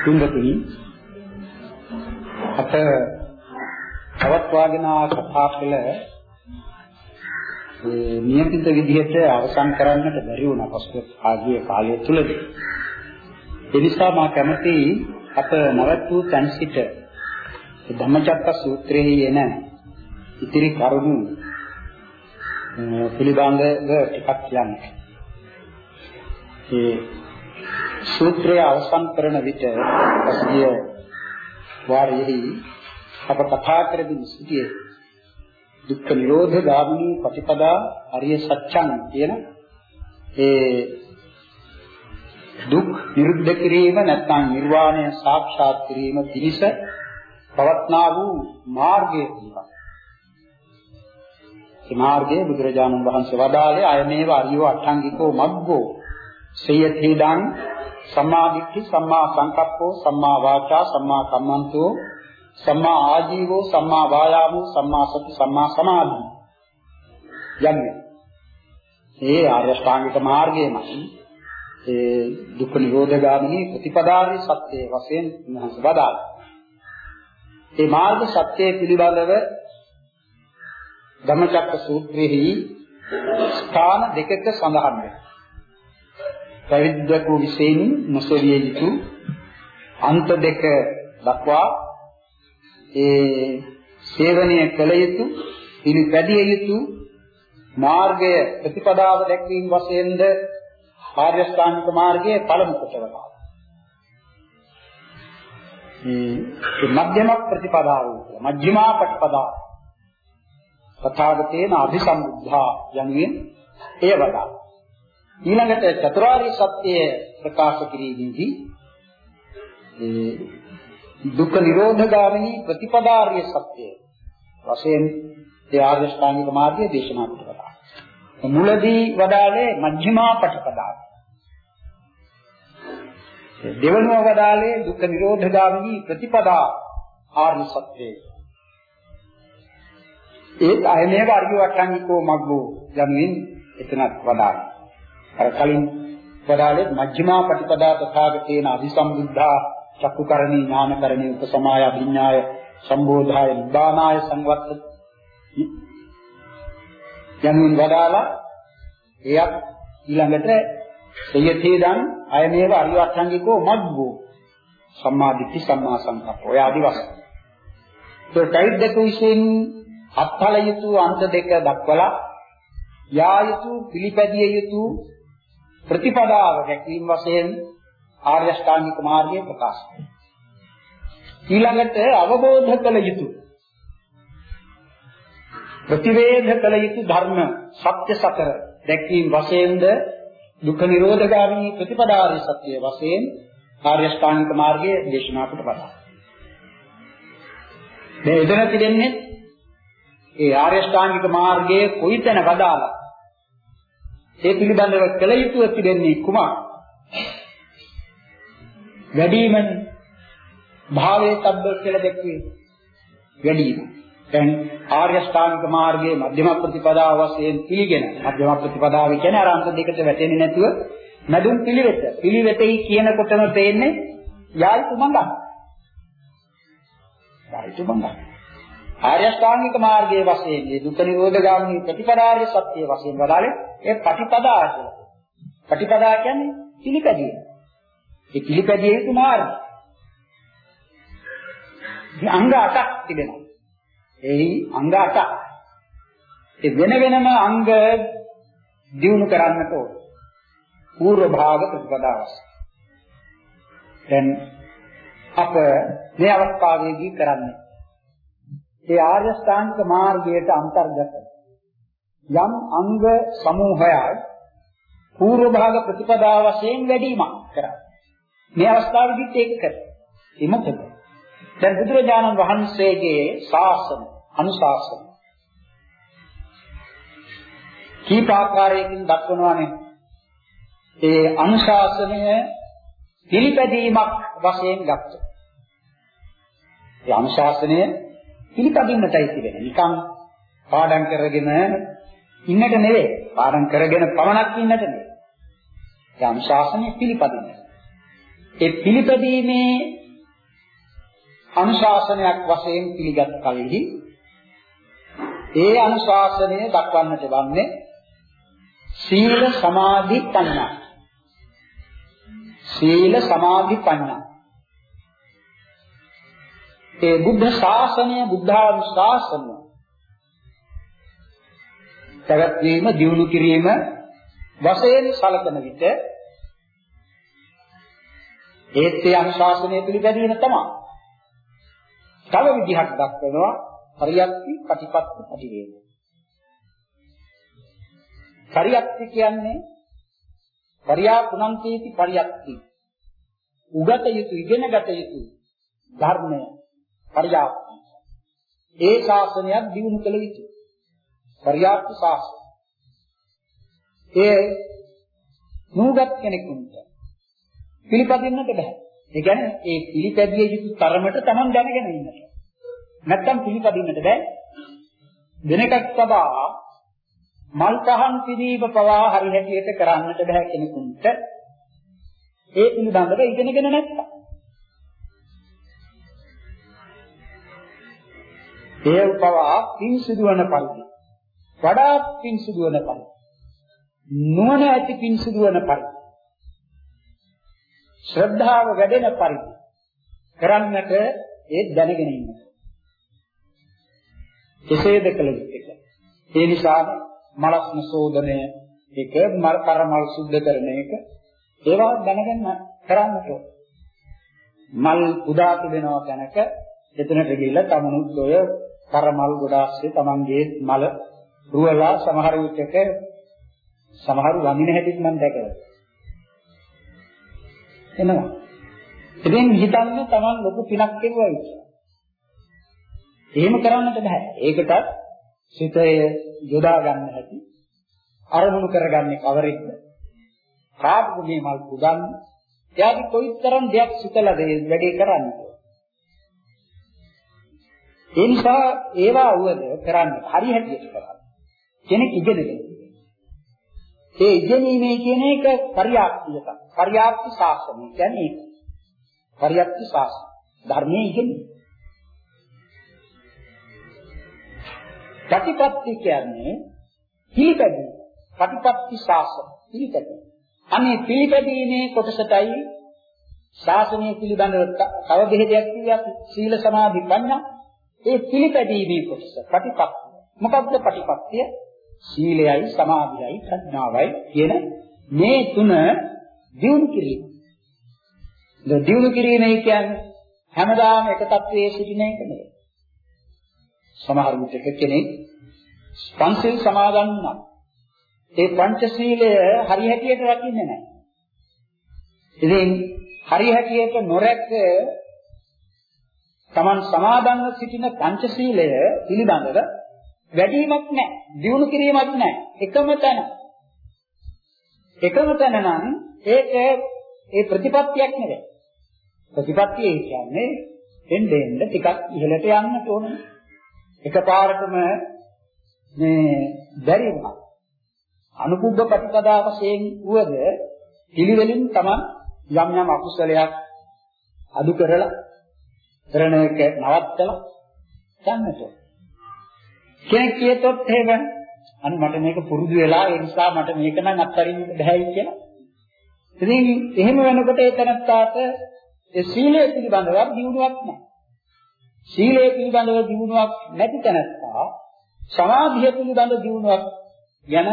තුන්වතුනි අප පවත්වාගෙන ආ කතා කළ ඒ නියමිත විදිහට අවසන් කරන්නට බැරි වුණා පසුගිය ආගිය කාලය තුලදී. ඒ නිසා මා කැමති අප නවත් වූ තැන් සිට ධම්මචක්ක සූත්‍රයේ එන ඉතිරි කරුණු පිළිබඳව ටිකක් කියන්න. ඒ සූත්‍රය අවසන් කරන විට පසුගිය වාරයේදී අප කතා කරමින් සිටියේ දුක්ඛ නිරෝධ ගාමිනී ප්‍රතිපදා අරිය සත්‍යං කියන ඒ දුක් නිරුද්ධ කිරීම නැත්නම් නිර්වාණය සාක්ෂාත් කිරීම පිණිස පවත්නා වූ මාර්ගය පිළිබඳ. ඒ මාර්ගයේ බුදුරජාණන් වහන්සේ වදාළේ අයමේව අරියෝ අට්ඨංගිකෝ මග්ගෝ සේයතිදං සම්මා දිට්ඨි සම්මා සංකප්පෝ සම්මා වාචා සම්මා කම්මන්තෝ සම්මා ආජීවෝ සම්මා වායාමෝ සම්මා සති සම්මා සමාධි යන්නේ ඒ ආර්ය ශ්‍රාංගික මාර්ගයමයි ඒ දුක්ඛ නිරෝධ ගාමිනී ප්‍රතිපදාවේ සත්‍යයේ වශයෙන් මහස වදාළා. ඒ මාර්ග සත්‍යයේ පිළිබඳව ධම්මචක්ක සූත්‍රයේහි ස්ථාන දෙකක සඳහන් වෙනවා. පැවිද්දකු විශේෂයෙන් නොසෙවිය යුතු අන්ත දෙක දක්වා ඒ සේවනය කළ යුතු පිළිපැදිය යුතු මාර්ගය ප්‍රතිපදාව දැක්වීම වශයෙන්ද ආර්ය ශ්‍රාන්තික මාර්ගයේ පළමු කොටවලා. මේ මධ්‍යම ප්‍රතිපදාව මධ්‍යමා ප්‍රතිපදාව තථාගතේන අභිසම්බුද්ධා යනුවෙන් එය වදා. ඊළඟට චතුරාර්ය සත්‍ය ප්‍රකාශ කිරීමේදී ඒ දුක්ඛ නිරෝධ ගාමිනී ප්‍රතිපදාර්ය සත්‍ය වශයෙන් ඒ ආර්ය ශ්‍රාන්තික මාර්ගයේ දේශනා කරනවා. මුලදී වදාළේ මජ්ක්‍ධිමා පටිපදාව. දෙවනුව වදාළේ දුක්ඛ නිරෝධ ගාමිනී ප්‍රතිපදා ආර්ය සත්‍යය. ඒත් අයමේව අරිය වට්ටංගිකෝ මග්ගෝ යමින් එතනත් වදාළා. අර කලින් වදාළේ මජ්ක්‍ධිමා පටිපදා තථාගතේන අභිසම්බුද්ධා චක්කුකරණී ඥානකරණී උපසමාය අභිඥාය සම්බෝධාය නිබ්බානාය සංවත්ත. යනුවෙන් වදාලා එයත් ඊළඟට සයතේදන් අයමේව අරියවට්ටංගිකෝ මග්ගෝ. සම්මා දිට්ඨි සම්මා සංකප්ප. ඔය ආදි වශයෙන්. ඒ ටයිඩ් විශ්ෙන් අත්හල යුතු අන්ත දෙක දක්වලා යා යුතු පිළිපැදිය යුතු ප්‍රතිපදාව දැක්වීම වශයෙන් ආර්ය ශ්‍රාණික මාර්ගය ප්‍රකාශ කරනවා. ඊළඟට අවබෝධ කළ යුතු ප්‍රතිවේධ කළ යුතු ධර්ම සත්‍ය සතර දැක්වීම වශයෙන්ද දුක්ඛ නිරෝධ ගාමී ප්‍රතිපදාරි සත්‍ය වශයෙන් ආර්ය ශ්‍රාණික මාර්ගයේ දේශනා කොට පදා. මේ එදෙන තිබෙන්නේ ඒ ආර්ය ශ්‍රාණික මාර්ගයේ කොයිතැන වදාලා ඒ පිළිබඳව කළ යුතුව තිබෙන්නේ කුමක්? වැඩිමන් භාවයේ තබ්බ කියලා දැක්වේ. වැඩිම. දැන් ආර්ය ශ්‍රාණික මාර්ගයේ මධ්‍යම ප්‍රතිපදාව වශයෙන් පිළිගෙන මධ්‍යම ප්‍රතිපදාව කියන්නේ අර අන්ත දෙකට වැටෙන්නේ නැතුව මැදුම් පිළිවෙත. පිළිවෙතයි කියනකොටම තේන්නේ යායිතු මඟක්. යායිතු මඟක්. ආර්ය ශ්‍රාණික මාර්ගයේ වශයෙන් මේ දුක නිරෝධ ගාමී ප්‍රතිපදාර්ය සත්‍ය වශයෙන් වදාලේ ඒ ප්‍රතිපදා කියලා. ප්‍රතිපදා කියන්නේ පිළිපැදීම. ඒ පිළිපැදිය යුතු මාර්ගය. මේ අංග 8ක් තිබෙනවා. එහි අංග 8ක්. ඒ වෙන වෙනම අංග දිනු කරන්නට ඕන. පූර්ව භාග ප්‍රතිපදාවස්. දැන් අප මේ අවස්ථාවේදී කරන්නේ ඒ ආර්ය ශ්‍රාන්තික මාර්ගයට අන්තර්ගත යම් අංග සමූහයක් පූර්ව භාග ප්‍රතිපදා වශයෙන් වැඩිමක් කරා. මේ අවස්ථාවේදීත් ඒක කරා. ඒ මොකද? දැන් බුදුරජාණන් වහන්සේගේ ශාසන අනුශාසන කීප ආකාරයකින් දක්වනවානේ. ඒ අනුශාසනය පිළිපැදීමක් වශයෙන් ගත්තා. ඒ අනුශාසනය පිළිපදින්නටයි තිබෙන්නේ. නිකන් පාඩම් කරගෙන ඉන්නට නෙවෙයි. පාඩම් කරගෙන පමණක් ඉන්නට නෙවෙයි. ඒ අනුශාසනය පිළිපදින්න. ඒ පිළිපැදීමේ අනුශාසනයක් වශයෙන් පිළිගත් කලෙහි ඒ අනුශාසනය දක්වන්නට වන්නේ සීල සමාධි ප්‍රඥා සීල සමාධි ප්‍රඥා ඒ බුද්ධ ශාසනය බුද්ධානුශාසනය පැවැත්වීම දියුණු කිරීම වශයෙන් සැලකන විට ඒත් ඒ අනුශාසනය පිළිපැදීම තමයි. තව විදිහක් දක්වනවා පරියක්ති ප්‍රතිපත්ති ප්‍රතිවේද. පරියක්ති කියන්නේ පරියා පුනන්තේති පරියක්ති. උගත යුතු ඉගෙනගත යුතු ධර්මය පරියාප්ති. ඒ ශාසනයක් දිනු කළ යුතුයි. පරියාප්ති ශාසනය. ඒ නූගත් කෙනෙකුට පිළිපදින්නට බෑ. ඒ කියන්නේ ඒ පිළිපැදිය යුතු තරමට Taman දැනගෙන ඉන්නට. නැත්තම් පිළිපදින්නට බෑ. වෙනකක් සබා මල් පහන් පිළිව පවා හරි හැටියට කරන්නට බෑ කෙනෙකුට. ඒ පිළිබඳව ඉගෙනගෙන නැත්තම්. ඒ පවා පින් සිදුවන පරිදි. වඩා පින් සිදුවන පරිදි. නුවණ ඇති පින් සිදුවන පරිදි. ශ්‍රද්ධාව වැඩෙන පරිදි. කරන්නට ඒ දැනගෙන ඉන්න. එසේද කළ යුත්තේ. ඒ නිසා මලස්න සෝදනය එක මල් කරමල් සුද්ධ කරන එක. ඒවා දැනගෙන කරන්නට මල් උදා තිබෙනවා තැනක එතනට ගිහිල්ලා තමනුත් ඔය කරමල් ගොඩාක්සේ තමන්ගේ මල රුවලා සමහර විටක සමහරු වඳින හැටිත් මම දැකලා එනවා. ඉතින් හිතන්නේ Taman ලොකු පිනක් කෙරුවයි කියලා. එහෙම කරන්නට බෑ. ඒකටත් සිතය යොදා ගන්න හැටි අරමුණු කරගන්නේ කවරෙක්ද? කාටද මේ මල් පුදන්න? එයාගේ කොයිතරම් දෙයක් සිතලා වැඩේ කරන්නේ. ඒ නිසා ඒවා වුවද කරන්න හරි හැටියට කරන්න. කෙනෙක් ඉගෙනගෙන. ඒ ඉගෙනීමේ කියන එක පරියාප්තියක. පරියාප්ති ශාසනය කියන්නේ ඒක. පරියාප්ති ශාසන. ධර්මයේ ඉගෙනීම. ප්‍රතිපත්ති කියන්නේ පිළිපැදීම. ප්‍රතිපත්ති ශාසන පිළිපැදීම. අනේ පිළිපැදීමේ කොටසටයි ශාසනය පිළිබඳව තව දෙහෙදයක් කියනවා සීල සමාධි ප්‍රඥා. ඒ පිළිපැදීමේ කොටස ප්‍රතිපත්ති. මොකක්ද ප්‍රතිපත්තිය? සීලයයි සමාධියයි ප්‍රඥාවයි කියන මේ තුන දියුණු කිරීම. ඒ දියුණු කිරීමයි කියන්නේ හැමදාම එක තත්වයේ සිටින එක නෙවෙයි. සමහර විටක කෙනෙක් පංචශීල සමාදන් නම් ඒ පංචශීලය හරි හැටියට රකින්නේ නැහැ. ඉතින් හරි හැටියට නොරැක Taman සමාදන්ව සිටින පංචශීලය පිළිබඳව වැඩිමක් නැහැ. දියුණු කිරීමක් නැහැ. එකම තැන. එකම තැන නම් ඒක ඒ ප්‍රතිපත්තියක් නෙවෙයි. ප්‍රතිපත්තිය කියන්නේ එන්නේ එන්න ටිකක් ඉහළට යන්නට ඕන. එකපාරටම මේ බැරි වුණා. අනුකුබ්බ ප්‍රතිපදා වශයෙන් වුවද පිළිවෙලින් තමයි යම් යම් අකුසලයක් අඩු කරලා කරන එක නවත්තලා යන්නට ඕන. කෙනෙක් කියතොත් එහෙම අන්න මට මේක පුරුදු වෙලා ඒ නිසා මට මේක නම් අත්හරින්න බැහැයි කියලා. ඉතින් එහෙම වෙනකොට ඒ තනත්තාට ඒ සීලය පිළිබඳව දියුණුවක් නැහැ. සීලය පිළිබඳව දියුණුවක් නැති තැනත්තා සමාධිය පිළිබඳ දියුණුවක් ගැන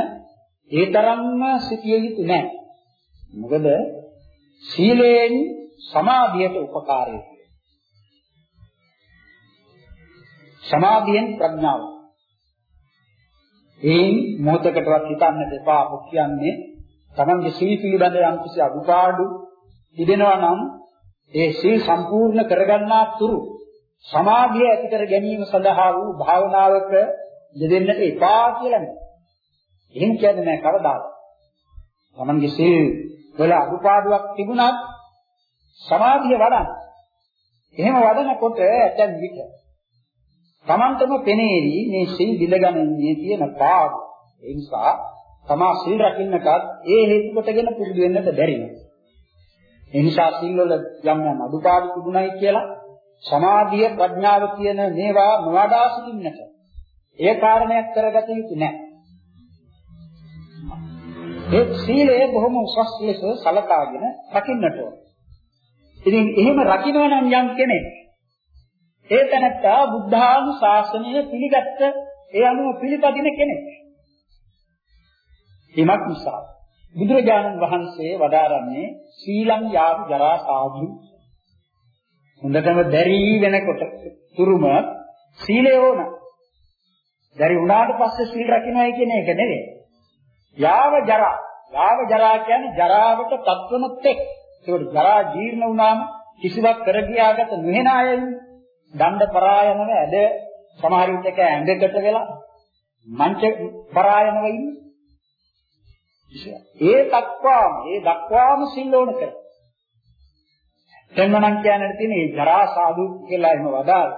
ඒ තරම්ම සිටිය යුතු නැහැ. මොකද සීලයෙන් සමාධියට උපකාරය. සමාධියෙන් ප්‍රඥාව ඒන් මොහොතකටවත් හිතන්න දෙපා ඔක් කියන්නේ තමන්ගේ සීල පිළිබඳ යම් කිසි අදුපාඩු තිබෙනවා නම් ඒ සීල් සම්පූර්ණ කරගන්නා තුරු සමාධිය ඇති කර ගැනීම සඳහා වූ භාවනාවක යෙදෙන්නට එපා කියලා නේ. එහෙම කියන්නේ නැහැ කවදාවත්. තමන්ගේ සීල් වල අදුපාඩුවක් තිබුණත් සමාධිය වඩන්න. එහෙම වඩනකොට ඇතැම් විට Tamanටම පෙනේවි මේ සිල් දිලගන්නේ තියෙන පාඩු. ඒ නිසා තමා සිල් රකින්නටත් ඒ හේතු කොටගෙන පුරුදු වෙන්නට බැරි නේද? ඒ නිසා සිල්වල යම් යම් අඩුපාඩු තිබුණයි කියලා සමාධිය ප්‍රඥාව කියන මේවා නොවඩා සිටින්නට ඒ කාරණයක් කරගත යුතු නැහැ. ඒ සීලය බොහොම උසස් ලෙස සලකාගෙන රකින්නට ඕන. ඉතින් එහෙම රකින්න නම් යම් කෙනෙක් ඒ තැනත්තා බුද්ධානුශාසනය පිළිගත්ත ඒ අනුව පිළිපදින කෙනෙක්. එමත් නිසා බුදුරජාණන් වහන්සේ වදාරන්නේ සීලං යාව ජරා සාධු හොඳටම දැරි වෙනකොට තුරුම සීලය ඕන. දැරි වුණාට පස්සේ සීල් රකින්නයි කියන එක නෙවෙයි. යාව ජරා. යාව ජරා කියන්නේ ජරාවට පත්වන තෙක්. ඒකට ජරා ජීර්ණ වුණාම කිසිවක් කර ගියාගත නොවන අය ඉන්නේ. දණ්ඩ පරායනව ඇද සමහර විටක ඇඳකට වෙලා මංච පරායනව ඉන්නේ. ඒ දක්වාම ඒ දක්වාම සිල්ලෝණ කර. එන්නනම් කියන්නට තියෙන මේ ජරා සාදු කියලා එහෙම වදාළ.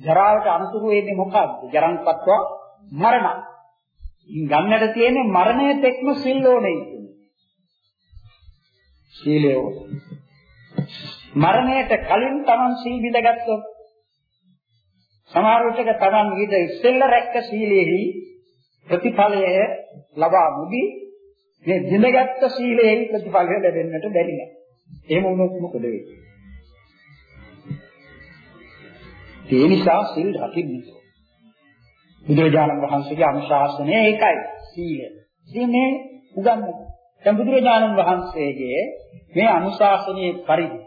ජරාවට අනුතුරු වෙන්නේ මොකක්ද? ජරන්පත්වා මරණ. ගන්නට තියෙන්නේ මරණය තෙක්ම සිල්ලෝණේ කියන්නේ. සීලය මරණයට කලින් Taman සීල් විඳගත්තොත් සමහර විටක Taman විද ඉස්සෙල්ල රැක්ක සීලෙහි ප්‍රතිඵලය ලබා මුදී මේ දිනගත්ත සීලෙහි ප්‍රතිඵලය ලැබෙන්නට බැරි නෑ. එහෙම වුණොත් මොකද වෙන්නේ? ඒ නිසා සීල් රකින්න. බුදුරජාණන් වහන්සේගේ අනුශාසනය ඒකයි සීලය. ඉතින් මේ උගන්වන දැන් බුදුරජාණන් වහන්සේගේ මේ අනුශාසනයේ පරිදි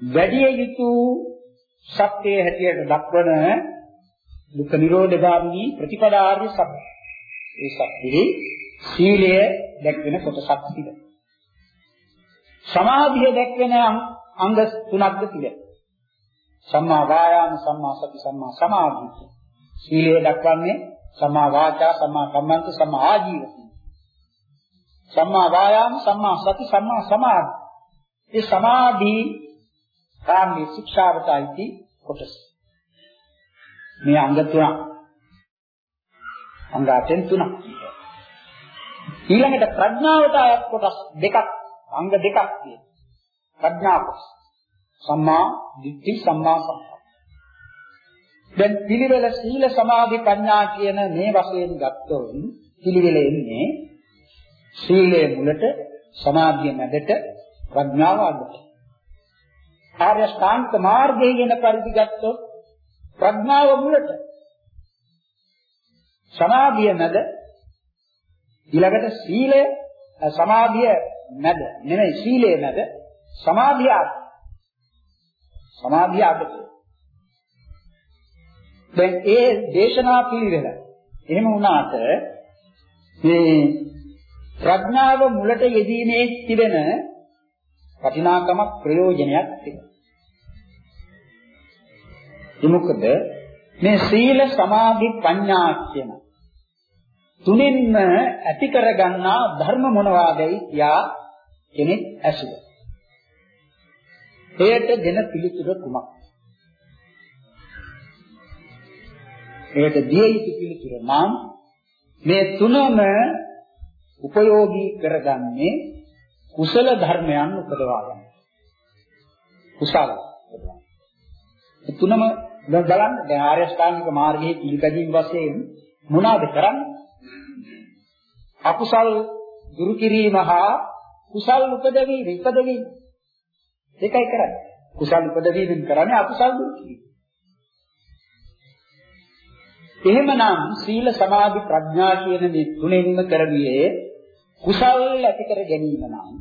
වැඩි යුතු සත්‍යයේ හැටියට දක්වන දුක්ඛ නිරෝධ ගාමී ප්‍රතිපදාර්ය සත්‍ය. ඒ සත්‍යෙහි සීලය දැක්වෙන කොටසක් තිබෙනවා. සමාධිය දැක්වෙන අංග තුනක්ද තිබෙනවා. සම්මා වායාම සම්මා සති සම්මා සමාධි. සීලය දක්වන්නේ සම්මා වාචා සම්මා කම්මන්ත සම්මා ආජීව. සම්මා වායාම සම්මා සති සම්මා සමාධි. ඒ සමාධි කාමී ශික්ෂාවතයි කොටස. මේ අංග තුනක්. අංග අටෙන් තුනක්. ඊළඟට ප්‍රඥාවට අයත් කොටස් දෙකක් අංග දෙකක් තියෙනවා. ප්‍රඥා කොටස. සම්මා දිට්ඨි සම්මා සංකප්ප. දැන් පිළිවෙල සීල සමාධි ප්‍රඥා කියන මේ වශයෙන් ගත්තොත් පිළිවෙල එන්නේ සීලයේ මුලට සමාධිය මැදට ප්‍රඥාව අගට. ආර්ය ශ්‍රාන්ත මාර්ගයේ වෙන පරිදි ගත්තොත් ප්‍රඥාව මුලට සමාධිය මැද ඊළඟට සීලය සමාධිය මැද නෙමෙයි සීලය මැද සමාධිය අග සමාධිය අගට දැන් ඒ දේශනා පිළිවෙල එහෙම වුණාට මේ ප්‍රඥාව මුලට යෙදීමේ තිබෙන වටිනාකමක් ප්‍රයෝජනයක් තිබෙනවා. ඒ මොකද මේ සීල සමාධි ප්‍රඥා කියන තුනින්ම ඇති කරගන්නා ධර්ම මොනවාදයි කියා කෙනෙක් ඇසුව. එයට දෙන පිළිතුර කුමක්ද? එයට දිය යුතු පිළිතුර නම් මේ තුනම උපයෝගී කරගන්නේ කුසල ධර්මයන් උපදවා ගන්න. කුසල. තුනම තුනම බලන්න දැන් ආර්ය ශ්‍රාණික මාර්ගයේ පිළිපැදීම් වශයෙන් මොනවාද කරන්නේ? අකුසල් දුරු කිරීම හා කුසල් උපදවීම ඉපදවීම ඒකයි කරන්නේ. කුසල් උපදවීමෙන් කරන්නේ අකුසල් දුරු කිරීම. එහෙමනම් සීල සමාධි ප්‍රඥා කියන මේ තුනෙන්ම කරන්නේ කුසල් ඇති කර ගැනීම නම්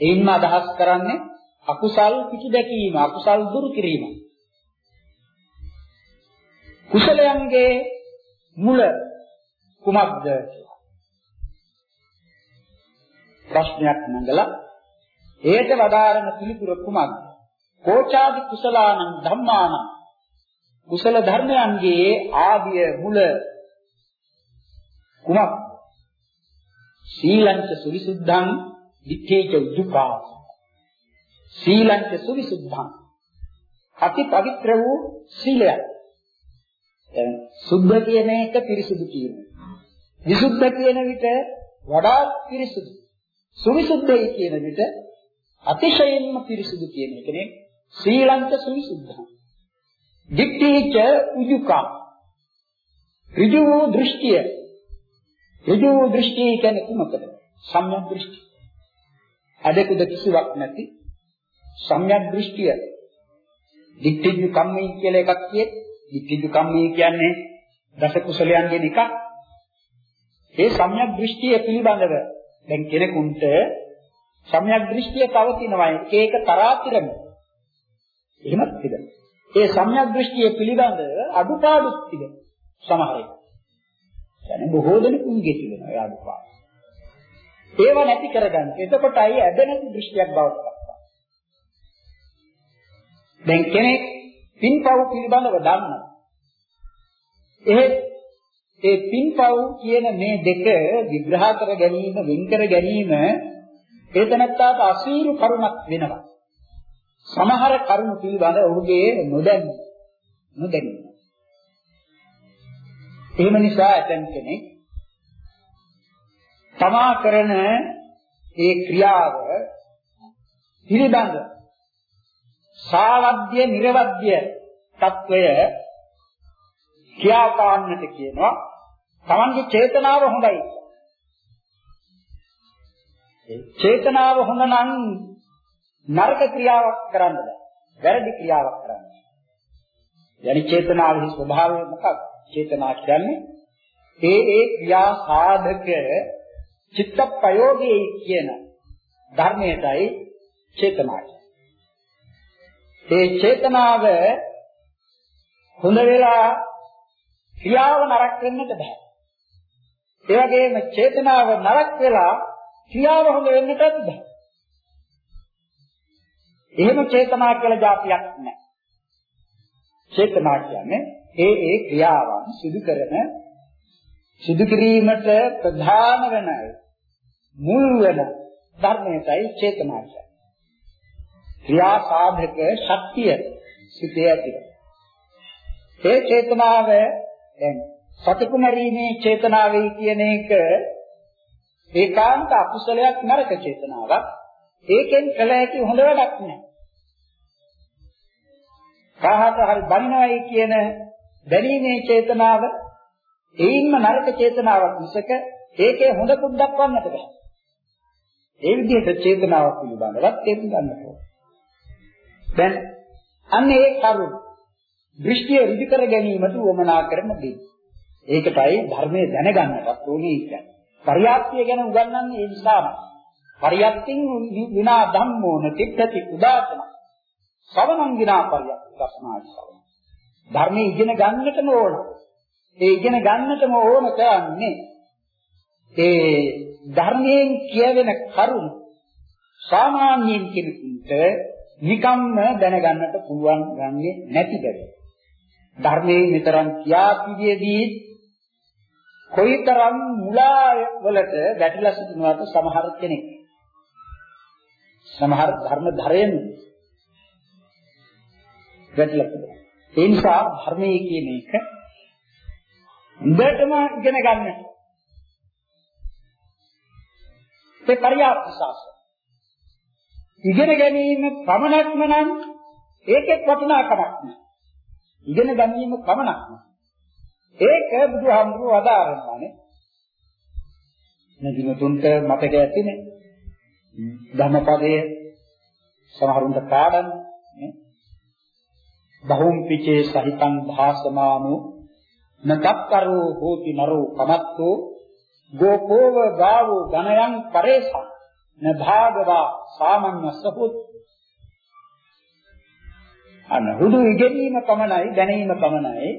එයින්ම අදහස් කරන්නේ අකුසල් පිටු දැකීම අකුසල් දුරු කිරීම කුසලයන්ගේ මුල කුමක්ද? ප්‍රශ්නයක් නඟලා ඒට වදාරන පිළිතුර කුමක්ද? කෝචාදි කුසලානං ධම්මානං. කුසල ධර්මයන්ගේ ආදිය මුල කුමක්ද? සීලංච සවිසුද්ධං විත්තේච උද්ධපාස සීලංච සවිසුද්ධං. අති පවිත්‍ර වූ සීලය දැන් සුද්ධ කියන එක පිරිසුදු කියන විසුද්ධ කියන විට වඩා පිරිසුදු සුවිසුද්ධයි කියන විට අතිශයින්ම පිරිසුදු කියන එකනේ ශ්‍රී ලංක සුවිසුද්ධ. දික්ඨීච උජුකා. ඍජු දෘෂ්ටිය. ඍජු දෘෂ්ටිය කියන්නේ කුමකද? සම්‍යක් දෘෂ්ටි. අදකුද කිසිවක් නැති සම්‍යක් දෘෂ්ටිය. දික්ඨිජු කම්මී කියලා එකක් කියේ. දික්ඨිජු කම්මී කියන්නේ දස කුසලයන්ගෙන් එකක්. ඒ සම්‍යක් දෘෂ්ටිය පිළිබඳව දැන් කෙනෙකුට සම්‍යක් දෘෂ්ටිය පවතිනවා ඒක ඒක තරාතිරම. එහෙමත් තිබෙනවා. ඒ සම්‍යක් දෘෂ්ටිය පිළිබඳ අඩුපාඩුත් තිබෙනවා. සමහර එක. يعني බොහෝ දෙනෙකුගේ තිබෙනවා ඒ අඩුපාඩු. ඒව නැති කරගන්න. එතකොටයි ඇද නැති දෘෂ්ටියක් බවට පත් දැන් කෙනෙක් පින්පව් පිළිබඳව දන්නවා. එහෙත් ඒ පින්පව් කියන මේ දෙක විග්‍රහ කර ගැනීම, වෙන් කර ගැනීම ඒ තනත්තාට අසීරු කරුණක් වෙනවා. සමහර කරුණු පිළිබඳ ඔහුගේ නොදැනීම නොදැනීම. එහෙම නිසා ඇතන් කෙනෙක් තමා කරන ඒ ක්‍රියාව පිළිබඳ සාවද්‍ය නිර්වද්‍ය తত্ত্বය කියාපාන්නට කියනවා. තමන්ගේ චේතනාව හොඳයි. ඒ චේතනාව හොඳ නම් නරක ක්‍රියාවක් කරන්න බෑ. වැරදි ක්‍රියාවක් කරන්න යනි චේතනාවේ ස්වභාවය මොකක්ද? චේතනා කියන්නේ ඒ ඒ ක්‍රියා සාධක චිත්ත ප්‍රයෝගයේ කියන ධර්මයටයි චේතනාවයි ඒ චේතනාව හොඳ වෙලා ක්‍රියාව නරක වෙන්නට බෑ. ඒ වගේම චේතනාව නරක වෙලා ක්‍රියාව හොඳ වෙන්නටත් බෑ. එහෙම චේතනා කියලා જાතියක් නැහැ. චේතනා කියන්නේ ඒ ඒ ක්‍රියාවන් සිදු කරන සිදු කිරීමට ප්‍රධාන වෙන මුල් වෙන ධර්මයටයි චේතනා කියන්නේ. ක්‍රියා සාධක ශක්තිය සිටේ ඇති. ඒ චේතනාව දැන් සතුටු මරීමේ චේතනාවයි කියන එක ඒකාන්ත අකුසලයක් නරක චේතනාවක්. ඒකෙන් කළ හැකි හොඳ වැඩක් නෑ. කාහට හරි බනිනවයි කියන දැනීමේ චේතනාව එයින්ම නරක චේතනාවක් මිසක ඒකේ හොඳ කුඩක් දක්වන්නට බෑ. ඒ විදිහට චේතනාවක් පිළිබඳවත් තේරුම් ගන්න ඕනේ. දැන් අන්න ඒ කරුණ දෘෂ්ටිය ඍජු කර ගැනීමට උවමනා කරන දේ. ඒකටයි ධර්මයේ දැනගන්නටත් ඕනේ කියන්නේ. පරියාප්තිය ගැන උගන්වන්නේ ඒ නිසාම. පරියත්තින් විනා ධම්මෝ නතිත්තති උදාතන. ශ්‍රවණං විනා පරියත්ති දස්නායි ශ්‍රවණ. ධර්මයේ ඉගෙන ගන්නටම ඕන. ඒ ඉගෙන ගන්නටම ඕන කරන්නේ ඒ ධර්මයෙන් කියවෙන කරුණ සාමාන්‍යයෙන් කෙනෙකුට නිකම්ම දැනගන්නට පුළුවන් ගන්නේ නැති බැරි. ධර්මයේ නිතරම කියා පිළිදී කොයිතරම් මුලා වලට වැටිලා සිටිනවද සමහර කෙනෙක්. සමහර ධර්ම ධරයෙන් වැටිලා තිබෙනවා. ඒ නිසා ධර්මයේ කියන එක හොඳටම ඉගෙන ගන්න. ඒ පරියාප්ත ශාස්ත්‍රය. ඉගෙන ගැනීම පමණක්ම නම් ඒකෙත් වටිනාකමක් නෑ. ඉගෙන ගැනීම පමණක්ම. ඒක බුදුහාමුදුරුවෝ අදාරනවානේ. නදිනතුන්ට මතක ඇතිනේ. ධම්මපදයේ සමහරුන්ට පාඩම් නේ. බහුම් පිචේ සහිතං භාසමානෝ නතක්කරෝ හෝති නරෝ කමත්තෝ ගෝපෝව ගාවෝ ගණයන් පරේසං න භාගවා සාමඤ්ඤසහොත් අන්න හුදු ඉගෙනීම පමණයි දැනීම පමණයි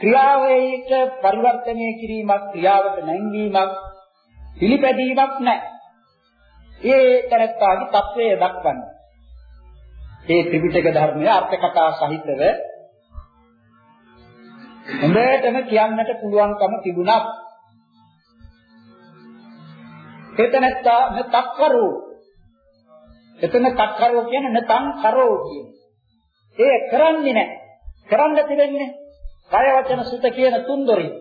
ක්‍රියාවේට පරිවර්තනය කිරීමක් ක්‍රියාවට නැංවීමක් පිළිපැදීමක් නැහැ. ඒ තරත්තාගේ తත්වය දක්වන්නේ. ඒ ත්‍රිපිටක ධර්මයේ අර්ථ කතා සහිතව හොඳටම කියන්නට පුළුවන්කම තිබුණා. එතනත්තා නතක්කරෝ. එතන තක්කරෝ කියන්නේ නතං කරෝ කියන්නේ. ඒ කරන්නේ නැහැ. කරන්න තිබෙන්නේ කය වචන සුත කියන තුන්දොරින්.